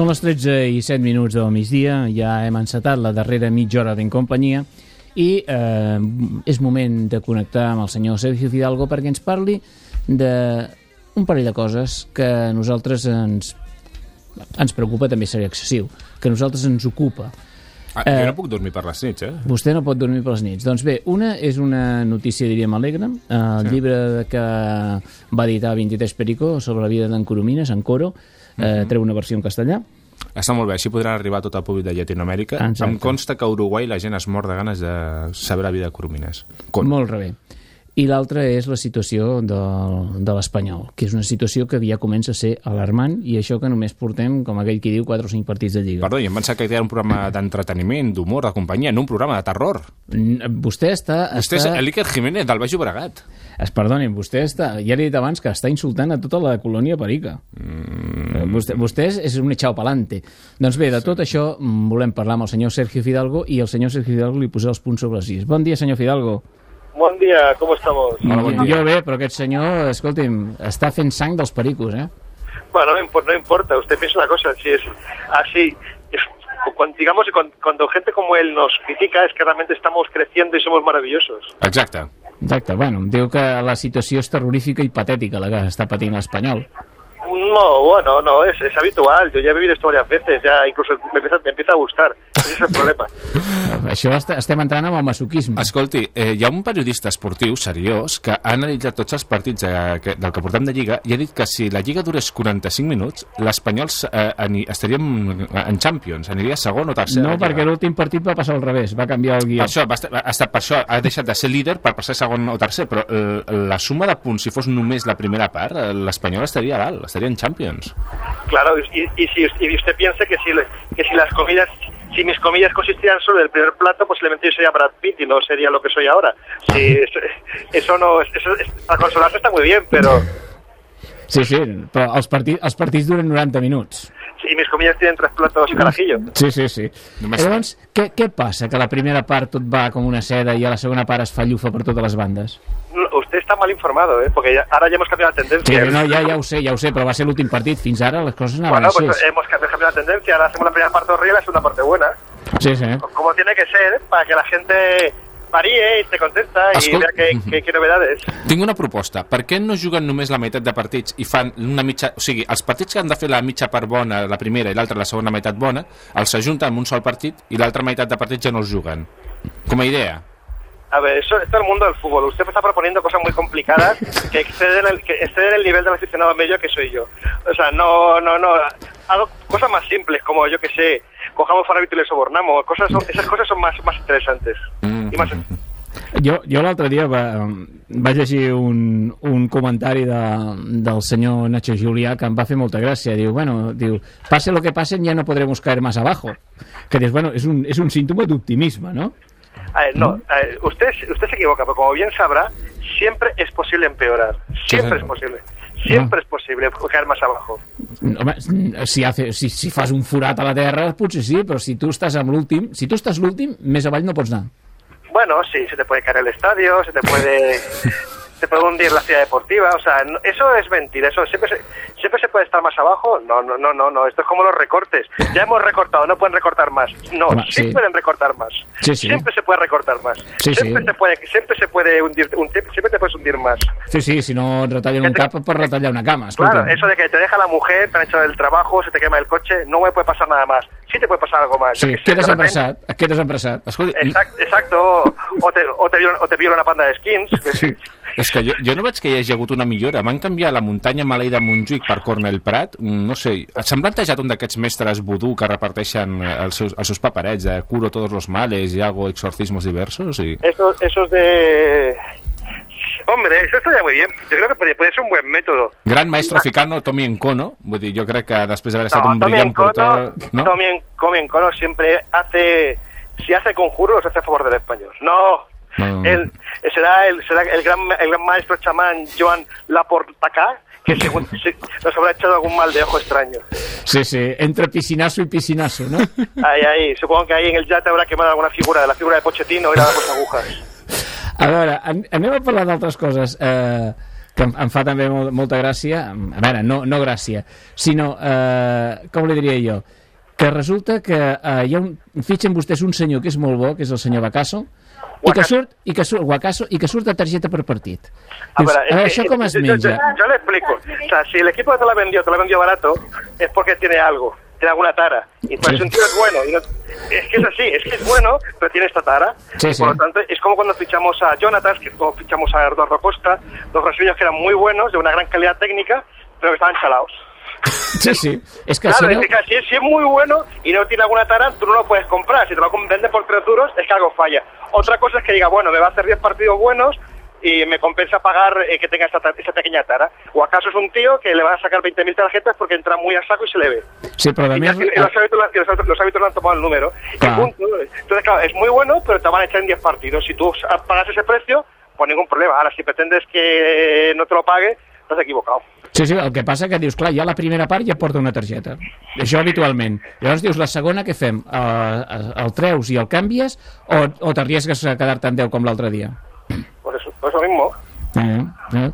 Són les 13 i 7 minuts del migdia, ja hem encetat la darrera mitja hora d'en companyia i eh, és moment de connectar amb el senyor Sergio Fidalgo perquè ens parli d'un parell de coses que a nosaltres ens, ens preocupa, també seria excessiu, que a nosaltres ens ocupa. Ah, Eh, jo no puc dormir per les nits, eh? Vostè no pot dormir per les nits. Doncs bé, una és una notícia, diríem, alegre. Eh, El Sí. llibre que va editar 23 Perico sobre la vida d'en Coromines, en Coro, eh, treu una versió en castellà. Està molt bé, així podran arribar tot el públic de Llatinoamèrica. Exacte. Em consta que a Uruguai la gent es mor de ganes de saber la vida de Coromines. Molt bé. I l'altra és la situació del, de l'Espanyol, que és una situació que ja comença a ser alarmant i això que només portem, com aquell qui diu, 4 o 5 partits de Lliga. Perdó, jo em pensava que era un programa d'entreteniment, d'humor, de companyia, no un programa de terror. Vostè està... Vostè és està... l'Iker Jiménez del Baix Llobregat. Es perdoni, vostè està, ja li he dit abans que està insultant a tota la colònia perica. Mm. Vostè, vostè és, és un echao pa'lante. Doncs bé, de tot això mm, volem parlar amb el senyor Sergio Fidalgo i el senyor Sergio Fidalgo li posarà els punts sobre les is. Bon dia, senyor Fidalgo. Bon dia, com estamos? Jo bé, però aquest senyor, escolti'm, està fent sang dels pericos, eh? Bueno, no, impo- no importa, usted piensa una cosa, si es así, es- cuando, digamos que cuando, cuando gente como él nos critica es que realmente estamos creciendo y somos maravillosos. Exacte. Exacte, bueno, em diu que la situació és terrorífica i patètica la que està patint l'Espanyol. No, bueno, no, es, es habitual, yo ya he vivido esto varias veces, ya incluso me empieza, me empieza a gustar, ese es el problema. Això est estem entrant amb el masoquisme. Escolti, eh, hi ha un periodista esportiu seriós que ha analitzat tots els partits eh, que, del que portem de Lliga i ha dit que si la Lliga durés 45 minuts, l'Espanyol eh, estaria en, en Champions, aniria segon o tercer. No, perquè l'últim partit va passar al revés, va canviar el guió. Per això, va estar, ha estat, per això ha deixat de ser líder per passar segon o tercer, però eh, la suma de punts, si fos només la primera part, eh, l'Espanyol estaria a dalt, estaria en Champions. Claro, y, y si y usted piensa que si, que si las comidas, si mis comidas consistieran solo del primer plato, posiblemente yo sería Brad Pitt y no sería lo que soy ahora. Sí, eso, eso no, eso, es- para consolarse está muy bien, pero Sí, sí, però els, partits, els partits duren 90 minuts. si mis comidas tienen tres platos y carajillo. Sí, sí, sí. Només- Llavors, què, què passa? Que la primera part tot va com una seda i a la segona part es fa llufa per totes les bandes? No, está mal informado, ¿eh? porque ya- ahora ya hemos cambiado la Sí, tendencia. no, ja, ja ho sé, ja ho sé, però va ser l'últim partit. Fins ara les coses anaven Bueno, així. pues hemos cambiado la tendencia, ahora hacemos la primera parte horrible y la segunda parte buena. Sí, sí. Como tiene que ser, para que la gente varíe y esté contenta y Escol- vea que, que, que novedades. Tinc una proposta. Per què no juguen només la meitat de partits i fan una mitja... O sigui, els partits que han de fer la mitja part bona, la primera i l'altra la segona meitat bona, els ajunten en un sol partit i l'altra meitat de partits ja no els juguen. Com a idea. A ver, eso está el mundo del fútbol. Usted me está proponiendo cosas muy complicadas que exceden el, que exceden el nivel del aficionado medio que soy yo. O sea, no, no, no. Hago cosas más simples, como yo que sé, cojamos farabito y le sobornamos. Cosas, son- esas cosas son más, más interesantes. Y más, Jo, jo l'altre dia va, vaig llegir un, un comentari de, del senyor Nacho Julià que em va fer molta gràcia. Diu, bueno, diu, pase lo que pase, ya no podremos caer más abajo. Que dius, bueno, és un, és un símptoma d'optimisme, no? No, ver, usted, usted se equivoca, pero como bien sabrá, siempre es posible empeorar. Siempre es posible. Siempre es posible caer más abajo. Home, si, hace, si, si fas un forat a la terra, potser sí, però si tu estàs amb l'últim, si tu estàs l'últim, més avall no pots anar. Bueno, sí, se te puede caer el estadio, se te puede, se puede hundir la ciudad deportiva, o sea, no- eso es mentira, eso siempre se, siempre se puede estar más abajo. No, no, no, no, no, esto es como los recortes. Ya hemos recortado, no pueden recortar más. No, sí, sí. pueden recortar más. Sí, sí. Siempre se puede recortar más. Sí, siempre sí. se puede, siempre se puede hundir, un- siempre te puedes hundir más. Sí, sí, si no et retallen un cap, pots retallar una cama. Escolta. Claro, eso de que te deja la mujer, te han hecho del trabajo, se te quema el coche, no me puede pasar nada más. Sí te puede pasar algo más. Sí, sé, quedes empressat. Escolta, Exacto, exacto. O te, o te, viola, o te viola una panda de skins. Sí. És que jo, jo no veig que hi hagi hagut una millora. Van canviar la muntanya maleïda de Montjuïc per Cornel Prat. Mm, No sé, s'han plantejat un d'aquests mestres vudú que reparteixen eh, els seus, els seus paperets de curo todos los males y hago exorcismos diversos? I... Esos, esos de... Hombre, eso estaría muy bien. Yo creo que puede, puede ser un buen método. Gran maestro africano Tommy Encono, vull dir, jo crec que després d'haver estat No, un Tommy brillant Encono, porter... No? Tommy, En- Tommy Encono siempre hace... Si hace conjuros, hace a favor del español. No, No. él será el, será el, gran, el gran maestro chamán Joan Laportacá, que según, se- nos habrá echado algún mal de ojo extraño. Sí, sí, entre piscinazo i piscinazo, no? Ahí, ahí. Supongo que ahí en el yate habrá quemado alguna figura, de la figura de Pochettino y le damos agujas. A veure, an anem a parlar d'altres coses. Eh, que em, em fa també molt, molta gràcia, a veure, no, no gràcia, sinó, eh, com li diria jo, que resulta que eh, hi ha un, fitxen vostès un senyor que és molt bo, que és el senyor Bacasso, i que surt, i que surt, Guacaso, i que surt a targeta per partit. A ver, "A això eh, com es yo- yo-? Yo, le explico. O sea, si el equipo te la vendió, te la vendió barato, es porque tiene algo, tiene alguna tara. Y por eso un tío es bueno. y no- es que es así, es que es bueno, pero tiene esta tara. Sí, sí. Por lo tanto, es como cuando fichamos a Jonathan, que como fichamos a Eduardo Costa, dos brasileños que eran muy buenos, de una gran calidad técnica, pero que estaban chalaos. Sí, sí, és que Claro, es que si, es- si es muy bueno y no tiene alguna tara, tú no lo puedes comprar. Si te lo venden por 3 duros, es que algo falla. Otra cosa es que diga, bueno, me va a hacer 10 partidos buenos y me compensa pagar eh, que tenga esa, esa pequeña tara. O acaso es un tío que le van a sacar 20.000 tarjetas porque entra muy a saco y se le ve. Sí, però a Y, més... y los, árbitros, y los le han tomado el número. Claro. punto. Entonces, claro, es muy bueno, pero te van a echar en 10 partidos. Si tú pagas ese precio, pues ningún problema. Ahora, si pretendes que no te lo pague, estás equivocado. Sí, sí, el que passa que dius, clar, ja la primera part ja porta una targeta. Això habitualment. Llavors dius, la segona què fem? El, el treus i el canvies o, o t'arriesgues a quedar-te en 10 com l'altre dia? Por eso, por eso mismo. Eh, eh.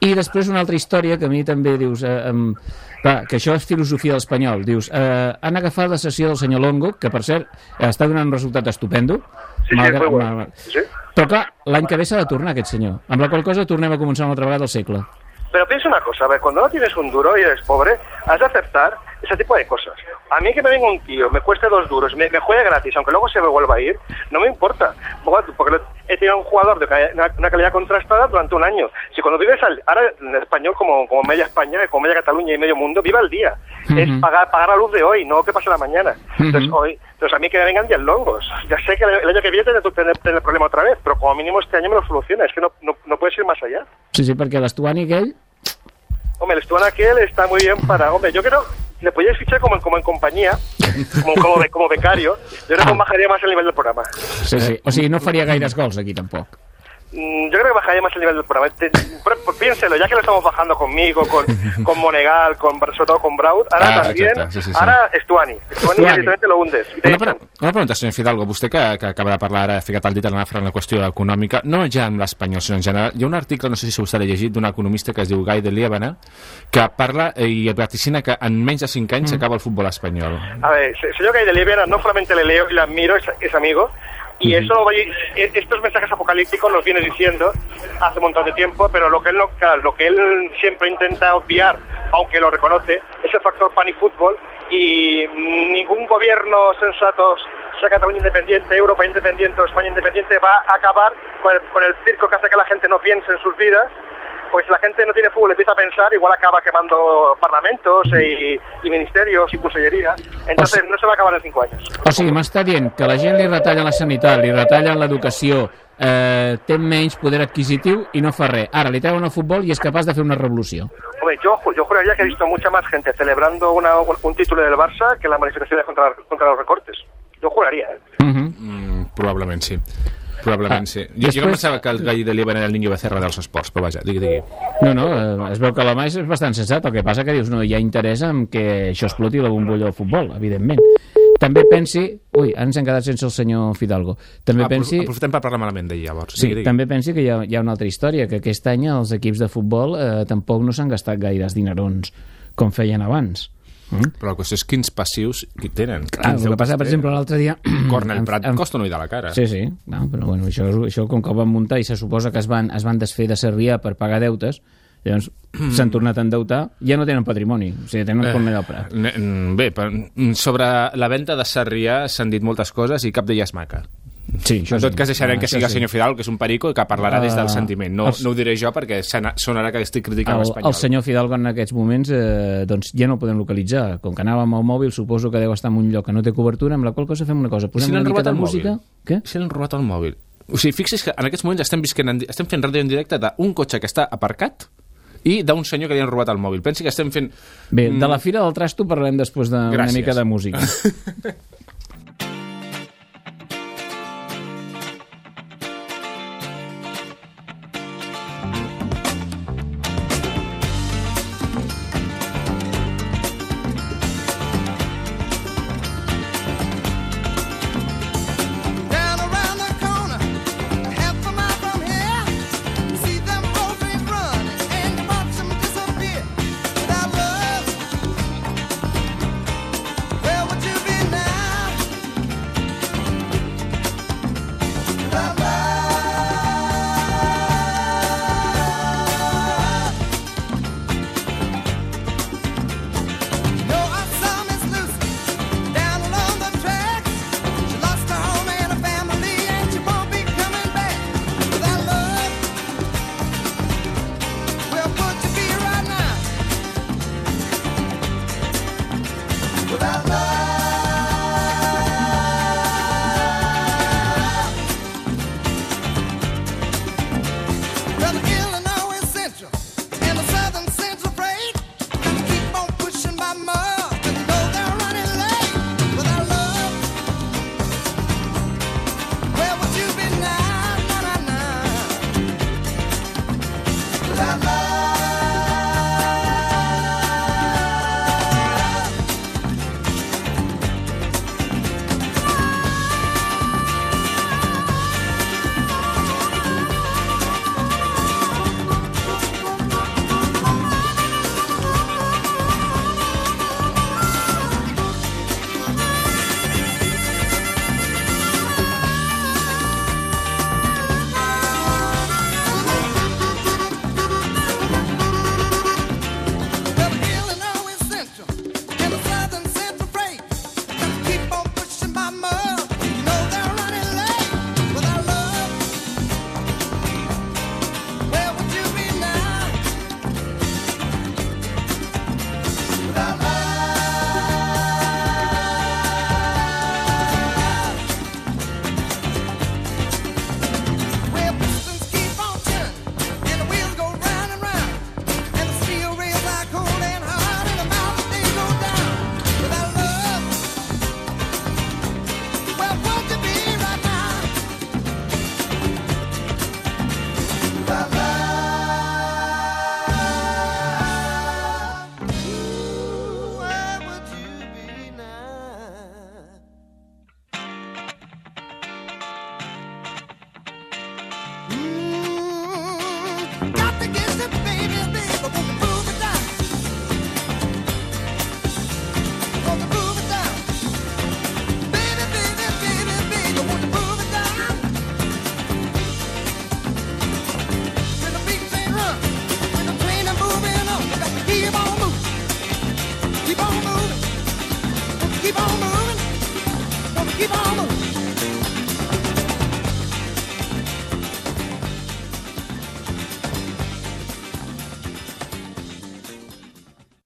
I després una altra història que a mi també dius... Eh, em, clar, que això és filosofia de l'espanyol. Dius, eh, han agafat la sessió del senyor Longo, que per cert està donant un resultat estupendo. Sí, sí, muy bueno. mal- Sí. Però clar, l'any que ve s'ha de tornar aquest senyor. Amb la qual cosa tornem a començar una altra vegada el segle. Pero piensa una cosa, a ver, cuando no tienes un duro y eres pobre, has de aceptar ese tipo de cosas. A mí que me venga un tío, me cueste dos duros, me, me juegue gratis, aunque luego se me vuelva a ir, no me importa. Porque porque he tenido un jugador de una, calidad contrastada durante un año. Si cuando vives al, ahora en español, como, como media España, como media Cataluña y medio mundo, viva el día. Es Ujú. pagar, pagar la luz de hoy, no que pase la mañana. Entonces, hoy, entonces a mí que me vengan 10 longos. Ya sé que el, el año que viene tendré, tendré, tendré el problema otra vez, pero como mínimo este año me lo soluciona. Es que no, no, no puedes ir más allá. Sí, sí, perquè l'Estuani aquell... Hombre, el Stuan aquel está muy bien para... Hombre, yo creo le podíais fichar como, como en compañía, como, como, be- como becario. Yo creo que bajaría más el nivel del programa. Sí, sí. O sigui, no faria gaires gols aquí, tampoc. Mm, Yo creo que bajaría más el nivel del programa. Te- pero- pero piénselo, ya que lo estamos bajando conmigo, con, con Monegal, con, sobre todo con Braut, ahora Ah, también, sí, sí, sí. ahora Stuani. Stuani Stuani. directamente lo hundes. Una, pre una pregunta, senyor Fidalgo. Vostè que, que acaba de parlar ara, ha ficat el dit a la nafra en la qüestió econòmica, no ja amb l'espanyol, sinó en general. Hi ha un article, no sé si vostè l'ha llegit, d'un economista que es diu Guy de Liebana, que parla eh, i vaticina que en menys de 5 anys s'acaba el futbol espanyol. A ver, se- señor Gay de Libera, no solamente le leo y le admiro, es, es amigo, y eso e- estos mensajes apocalípticos los viene diciendo hace un montón de tiempo, pero lo que él, no- claro, lo que él siempre intenta obviar, aunque lo reconoce, es el factor pan y fútbol, y ningún gobierno sensato, sea Cataluña independiente, Europa independiente o España independiente, va a acabar con el, con el circo que hace que la gente no piense en sus vidas, pues la gente no tiene fútbol y empieza a pensar, igual acaba quemando parlamentos y, y ministerios y consellería. Entonces no se va a acabar en cinco años. O sigui, m'està dient que la gent li retallen la sanitat, li retallen l'educació, eh, té menys poder adquisitiu i no fa res. Ara li treuen el futbol i és capaç de fer una revolució. Hombre, yo, yo juraría que he visto mucha más gente celebrando una- un, título del Barça que las manifestaciones contra, contra los recortes. Yo juraría. ¿eh? Mm, probablement sí. Probablement Ah, sí. Jo, jo no després- pensava que el Guy de Liebana era el niño becerra dels esports, però vaja, digui, digui. No, no, eh, es veu que l'home és bastant sensat, el que passa que dius, no, hi ha interès en que això exploti la bombolla del futbol, evidentment. També pensi... Ui, ens hem quedat sense el senyor Fidalgo. També Ah, pensi... Aprofitem per parlar malament d'ell, llavors. Sí, digui, digui. també pensi que hi ha, hi ha una altra història, que aquest any els equips de futbol eh, tampoc no s'han gastat gaires dinerons com feien abans. Mm? Però la qüestió és quins passius hi tenen. Clar, el que passa, per exemple, l'altre dia... Cornell em- Prat em- costa un ull de la cara. Sí, sí, no, però bueno, això, això com que ho van muntar i se suposa que es van, es van desfer de Servià per pagar deutes, llavors s'han tornat a endeutar, ja no tenen patrimoni, o sigui, tenen Eh, Cornell del Prat. mm, Bé, mm, sobre la venda de Sarrià s'han dit moltes coses i cap d'elles maca. Sí, en tot cas deixarem Ah, que sigui el senyor Fidalgo, que és un perico i que parlarà des del Ah, sentiment. No, els- no ho diré jo perquè sonarà que estic criticant l'Espanyol. el senyor Fidalgo en aquests moments eh, doncs ja no el podem localitzar. Com que anàvem al mòbil, suposo que deu estar en un lloc que no té cobertura, amb la qual cosa fem una cosa, posem si una l'han mica robat de música... mòbil? Què? Si l'han robat el mòbil. O sigui, fixi's que en aquests moments estem, visquent en, estem fent ràdio en directe d'un cotxe que està aparcat i d'un senyor que li han robat el mòbil. Pensi que estem fent... Bé, de la Fira del Trasto parlem després d'una Gràcies. mica de música.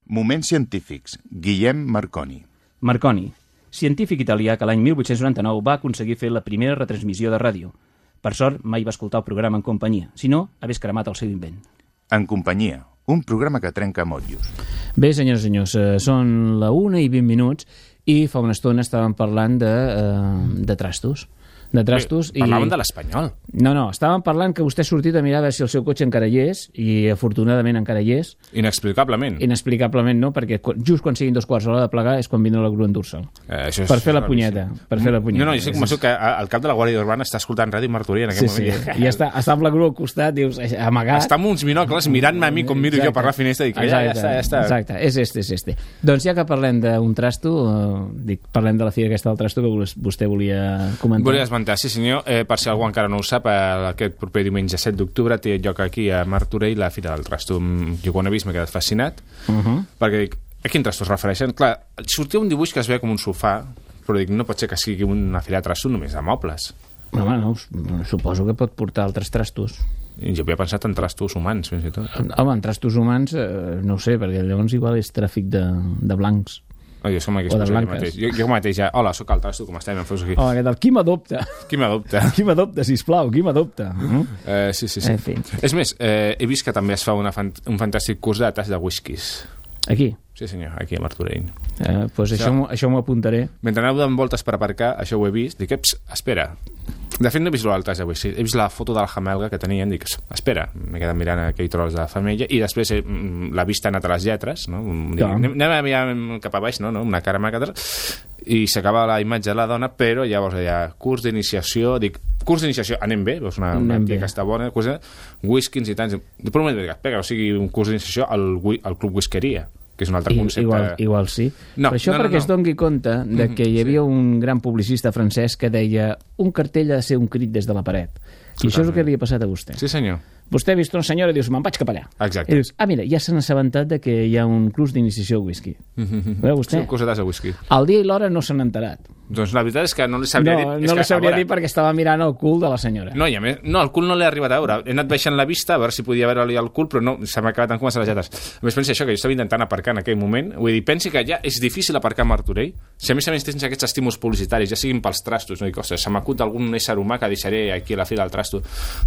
Moments científics. Guillem Marconi. Marconi, científic italià que l'any 1899 va aconseguir fer la primera retransmissió de ràdio. Per sort, mai va escoltar el programa en companyia, si no, hagués cremat el seu invent. En companyia. Un programa que trenca motllos. Bé, senyors i senyors, eh, són la 1 i 20 minuts i fa una estona estàvem parlant de, eh, de trastos. De trastos Bé, parlàvem de l'Espanyol. No, no, estàvem parlant que vostè ha sortit a mirar a veure si el seu cotxe encara hi és, i afortunadament encara hi és. Inexplicablement. Inexplicablement no, perquè quan- just quan siguin dos quarts a l'hora de plegar és quan vindrà la grua a endur-se'l. Eh, és per fer la punyeta. Per fer la punyeta. No, no, jo estic convençut que el cap de la Guàrdia Urbana està escoltant Ràdio Martorell en Sí, aquest sí, moment. i està, està amb la grua al costat, dius, amagat. Està amb uns binocles mirant-me a mi com miro jo per la finestra i dic, ja, ja està, ja està. Exacte, és este, és este. Doncs ja que parlem d'un trasto, eh, dic, parlem de la fira aquesta del trasto que vostè volia comentar. Volia esmentar, sí senyor, eh, per si algú encara no ho sap, eh, aquest proper diumenge 7 d'octubre té lloc aquí a Martorell la Fira del Trasto. Mm, Jo quan he vist m'he quedat fascinat, Uh -huh. perquè dic, a quin trasto es refereixen? Clar, sortia un dibuix que es veia com un sofà, però dic, no pot ser que sigui una fira de trasto només de mobles. Home, no, suposo que pot portar altres trastos. Jo havia pensat en trastos humans, fins i tot. Home, en trastos humans, eh, no sé, perquè llavors igual és tràfic de, de blancs. Oh, jo som aquí O de jo blanques. mateix. Jo, jo mateix ja, hola, sóc el trasto, com estem? Em fos aquí. Oh, aquest del qui m'adopta? Qui m'adopta? Qui m'adopta, sisplau, qui m'adopta? Uh Eh, sí, sí, sí. En fi. És més, eh, he vist que també es fa una fan un fantàstic curs de tas de whiskies. Aquí? Sí, senyor, aquí a Martorell. Eh, pues això, això m'ho apuntaré. Mentre aneu donant voltes per aparcar, això ho he vist, dic, eps, espera. De fet, no he vist l'altre de whisky. He vist la foto de la jamelga que tenien, dic, espera, m'he quedat mirant aquell tros de femella, i després eh, mm, la vista ha anat a les lletres, no? Dic, anem, anem a mirar cap a baix, no? no? Una cara maca, i s'acaba la imatge de la dona, però llavors hi ha curs d'iniciació, dic, curs d'iniciació, anem bé, veus una, una Anem bé. que està bona, curs de whiskins i tants. Per un moment dic, espera, o sigui, un curs d'iniciació al, al Club Whiskeria, que és un altre I, concepte. igual, igual sí. No, Però això no, no, perquè no. es doni compte de Mhm, que hi havia un gran publicista francès que deia un cartell ha de ser un crit des de la paret. I això és el que li ha passat a vostè. Sí, senyor. Vostè ha vist una senyora i dius, me'n vaig cap allà. Exacte. I dius, ah, mira, ja s'han assabentat de que hi ha un curs d'iniciació al whisky. Veu vostè? Sí, curset de whisky. El dia i l'hora no s'han enterat. Doncs la veritat és que no li sabria no, dir... no li sabria veure, dir perquè estava mirant el cul de la senyora. No, i a més, no, el cul no l'he arribat a veure. He anat baixant la vista a veure si podia veure-li el cul, però no, se m'ha acabat en començar les lletres. A més, pensi això, que jo estava intentant aparcar en aquell moment. Vull dir, pensi que ja és difícil aparcar a Martorell. Si a més a més tens aquests estímuls publicitaris, ja siguin pels trastos, no? Dic, ostres, se m'acut algun ésser humà que deixaré aquí a la fi del trasto.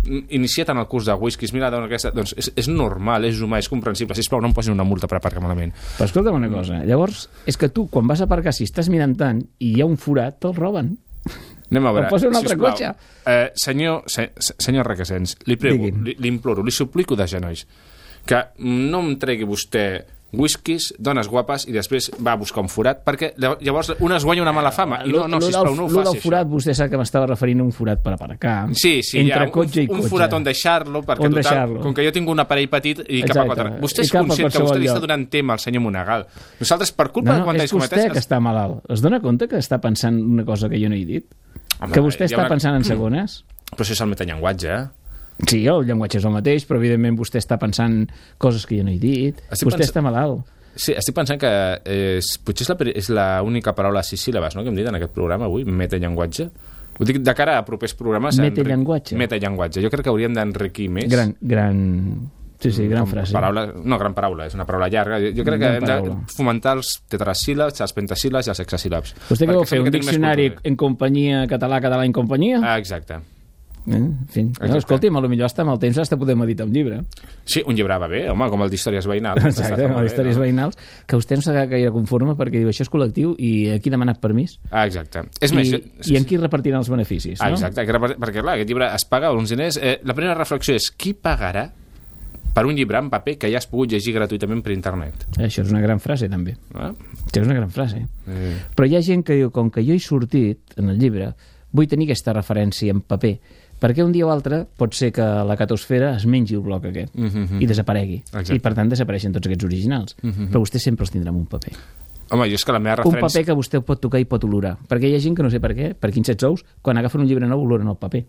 Mm, Inicia't en el curs de whiskies, mira, dona aquesta... Doncs és, és normal, és humà, és comprensible. Sisplau, no em posin una multa per aparcar malament. Però escolta'm una cosa, llavors, és que tu, quan vas a aparcar, si estàs mirant tant i hi ha un forat, te'l roben. Anem a veure. Em posa un altre sisplau. cotxe. Eh, senyor, se, se- senyor Requesens, li prego, Digui'm. li, li imploro, li suplico de genolls que no em tregui vostè whiskies, dones guapes i després va a buscar un forat perquè llav- llavors un es guanya una mala fama i no, no, sisplau, no ho lo faci del forat, vostè sap que m'estava referint a un forat per aparcar. Sí, sí, entre ha cotxe i un, cotxe. un forat on deixar-lo perquè On total, deixar-lo. com que jo tinc un aparell petit i cap a quatre. Vostè és conscient que vostè li està donant tema al senyor Monagal. Nosaltres, per culpa No, de no, quan és vostè cometets... que està malalt. Es dona compte que està pensant una cosa que jo no he dit? Home, que vostè està una- pensant en segones? Però això és el metallenguatge, eh? Sí, el llenguatge és el mateix, però evidentment vostè està pensant coses que jo no he dit. Estic vostè pens- està malalt. Sí, estic pensant que és, potser és la, pri- és la única paraula a sis síl·labes no, que hem dit en aquest programa avui, metallenguatge. Ho dic de cara a propers programes. enric- Metallenguatge. Metallenguatge. Jo crec que hauríem d'enriquir més. Gran, gran... Sí, sí, gran Com frase. Paraula, no, gran paraula, és una paraula llarga. Jo, jo crec que Gran hem paraula. de fomentar els tetrasíl·labs, els pentasíl·labs i els hexasíl·labs. Vostè què vol fer? Un que diccionari en companyia català, català en companyia? Ah, exacte. Eh? En fi. No, escolti'm, potser hasta amb el temps hasta podem editar un llibre. Sí, un llibre va bé, home, com el d'històries veïnals. Exacte, amb les històries veïnals, que vostè no s'ha gaire conforme perquè diu això és col·lectiu i aquí ha demanat permís. Ah, exacte. És I, més, I en qui repartiran els beneficis, Ah, no? exacte, que perquè clar, aquest llibre es paga uns diners. Eh, la primera reflexió és qui pagarà per un llibre en paper que ja has pogut llegir gratuïtament per internet? Això és una gran frase, també. Ah? Això és una gran frase. Eh. Però hi ha gent que diu, com que jo he sortit en el llibre, vull tenir aquesta referència en paper, perquè un dia o altre pot ser que la catosfera es mengi el bloc aquest Mhm. i desaparegui. Exacte. I per tant desapareixen tots aquests originals. Mhm. Però vostè sempre els tindrà en un paper. Home, jo és que la meva Un referència... paper que vostè pot tocar i pot olorar. Perquè hi ha gent que no sé per què, per quins sets ous, quan agafen un llibre nou oloren el paper.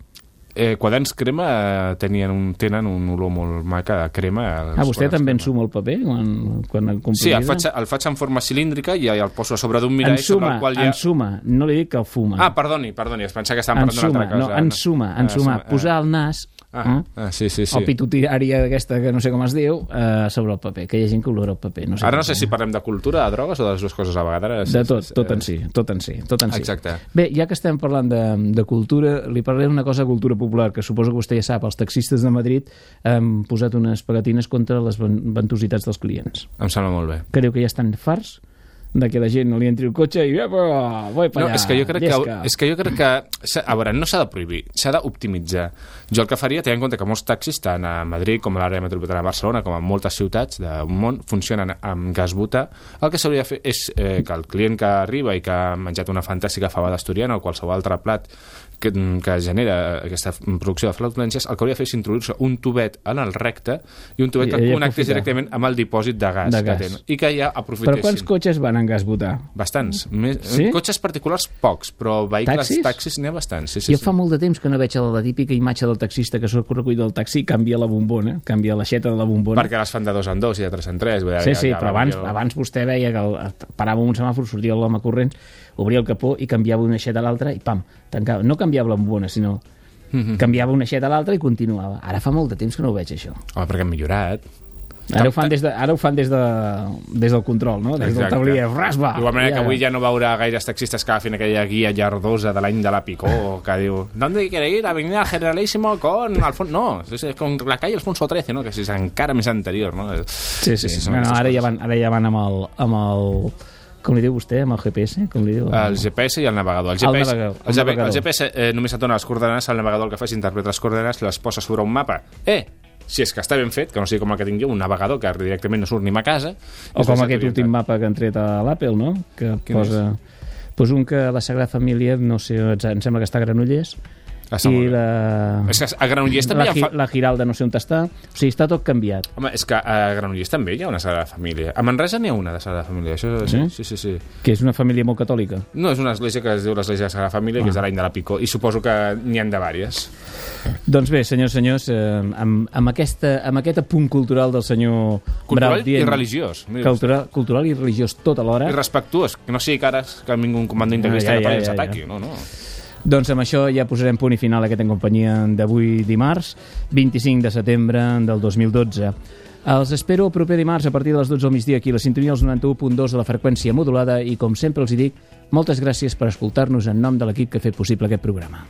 Eh, quaderns crema eh, tenien un, tenen un olor molt maca de crema. Ah, vostè també crema. ensuma el paper quan, quan el Sí, el faig, el faig en forma cilíndrica i el poso a sobre d'un mirall sobre Ensuma, el qual hi ha... ensuma, no li dic que el fuma. Ah, perdoni, perdoni, es pensava que estàvem parlant d'una ensuma, altra cosa. no, ensuma, Ah, ensuma, ah, posar el nas Ah, eh? ah, sí, sí, sí. o pituitària aquesta que no sé com es diu eh, sobre el paper, que hi ha gent que olora el paper no sé Ara no sé si parlem de cultura, de drogues o de les dues coses a vegades. de tot, tot en si, tot en si, tot en si. Exacte. Bé, ja que estem parlant de, de cultura, li parlaré d'una cosa de cultura popular, que suposo que vostè ja sap, els taxistes de Madrid han posat unes pegatines contra les ven- ventositats dels clients. Em sembla molt bé. Creu que ja estan farts de que la gent no li entri el cotxe i "Epa, voy pa No, allà, és que jo crec llesca". que, és que, jo crec que a veure, no s'ha de prohibir, s'ha d'optimitzar. Jo el que faria, tenint en compte que molts taxis, tant a Madrid com a l'àrea metropolitana de Barcelona, com a moltes ciutats del món, funcionen amb gas butà, el que s'hauria de fer és eh, que el client que arriba i que ha menjat una fantàstica fava d'asturiana o qualsevol altre plat que, que genera aquesta producció de flatulències, el que hauria de fer és introduir-se un tubet en el recte i un tubet I- que connectés aprofitar. directament amb el dipòsit de gas, De que gas. tenen i que ja Però aprofitessin. quants cotxes van en gas butà? Bastants. Més, Sí? Cotxes particulars, pocs, però vehicles Taxis? taxis, n'hi ha bastants. Sí, sí, jo sí. fa molt de temps que no veig la, la típica imatge del taxista que surt recull del taxi i canvia la bombona, canvia l'aixeta de la bombona. Perquè les fan de dos en dos i de tres en tres. Vull dir, Sí, ja- sí, ja però abans, millor. abans vostè veia que el, parava un semàfor, sortia l'home corrents, obria el capó i canviava una aixeta a l'altra i pam, tancava. No canviava la bombona, sinó Mhm. canviava una aixeta a l'altra i continuava. Ara fa molt de temps que no ho veig, això. Home, perquè han millorat. Ara ho fan des, de, ara ho fan des, de, des del control, no? Des del Exacte. tablier. Rasba! D'igual manera que Ja. avui ja no veurà gaires taxistes que agafin aquella guia llardosa de l'any de la Picó, que diu ¿Dónde quiere ir? Avenida Generalísimo con Alfonso... No, és con la calle Alfonso XIII, no? Que si és encara més anterior, no? Sí, sí. sí són bueno, aquestes ara, ja van, ara ja van amb el, amb el... Com li diu vostè? Amb el GPS? Com li diu? El GPS i el navegador. El El GPS, navegador, el el, GP, navegador. el GPS eh, només et dona les coordenades, el navegador el que fa és interpretar les coordenades, les posa sobre un mapa. Eh, si és que està ben fet, que no sigui com el que tinc jo, un navegador que directament no surt ni a casa. O com aquest últim mapa que han tret a l'Apple, no? Que Quin posa... Pues un que la Sagrada Família, no sé, em sembla que està a Granollers, i la... És que a Granollers també la, hi ha fa- la Giralda no sé on està. O sigui, està tot canviat. Home, és que a Granollers també hi ha una Sagrada Família. A Manresa n'hi ha una de Sagrada Família. Això, sí? Sí? sí, sí, sí. Que és una família molt catòlica. No, és una església que es diu l'Església de la Sagrada Família, que és de l'any de la Picó, i suposo que n'hi han de vàries. Doncs bé, senyors, senyors, eh, amb, amb, aquesta, amb aquest apunt cultural del senyor Cultural Brau dient- i religiós. Cultural, cultural i religiós tot alhora. I respectuós, que no sigui que ara que vingui un comando integrista Ah, ja, ja, ja, ja, ja. ataqui. No, no. Doncs amb això ja posarem punt i final a aquest en companyia d'avui dimarts, 25 de setembre del 2012. Els espero el proper dimarts a partir de les 12 del migdia aquí a la sintonia dels 91.2 de la freqüència modulada i com sempre els hi dic, moltes gràcies per escoltar-nos en nom de l'equip que ha fet possible aquest programa.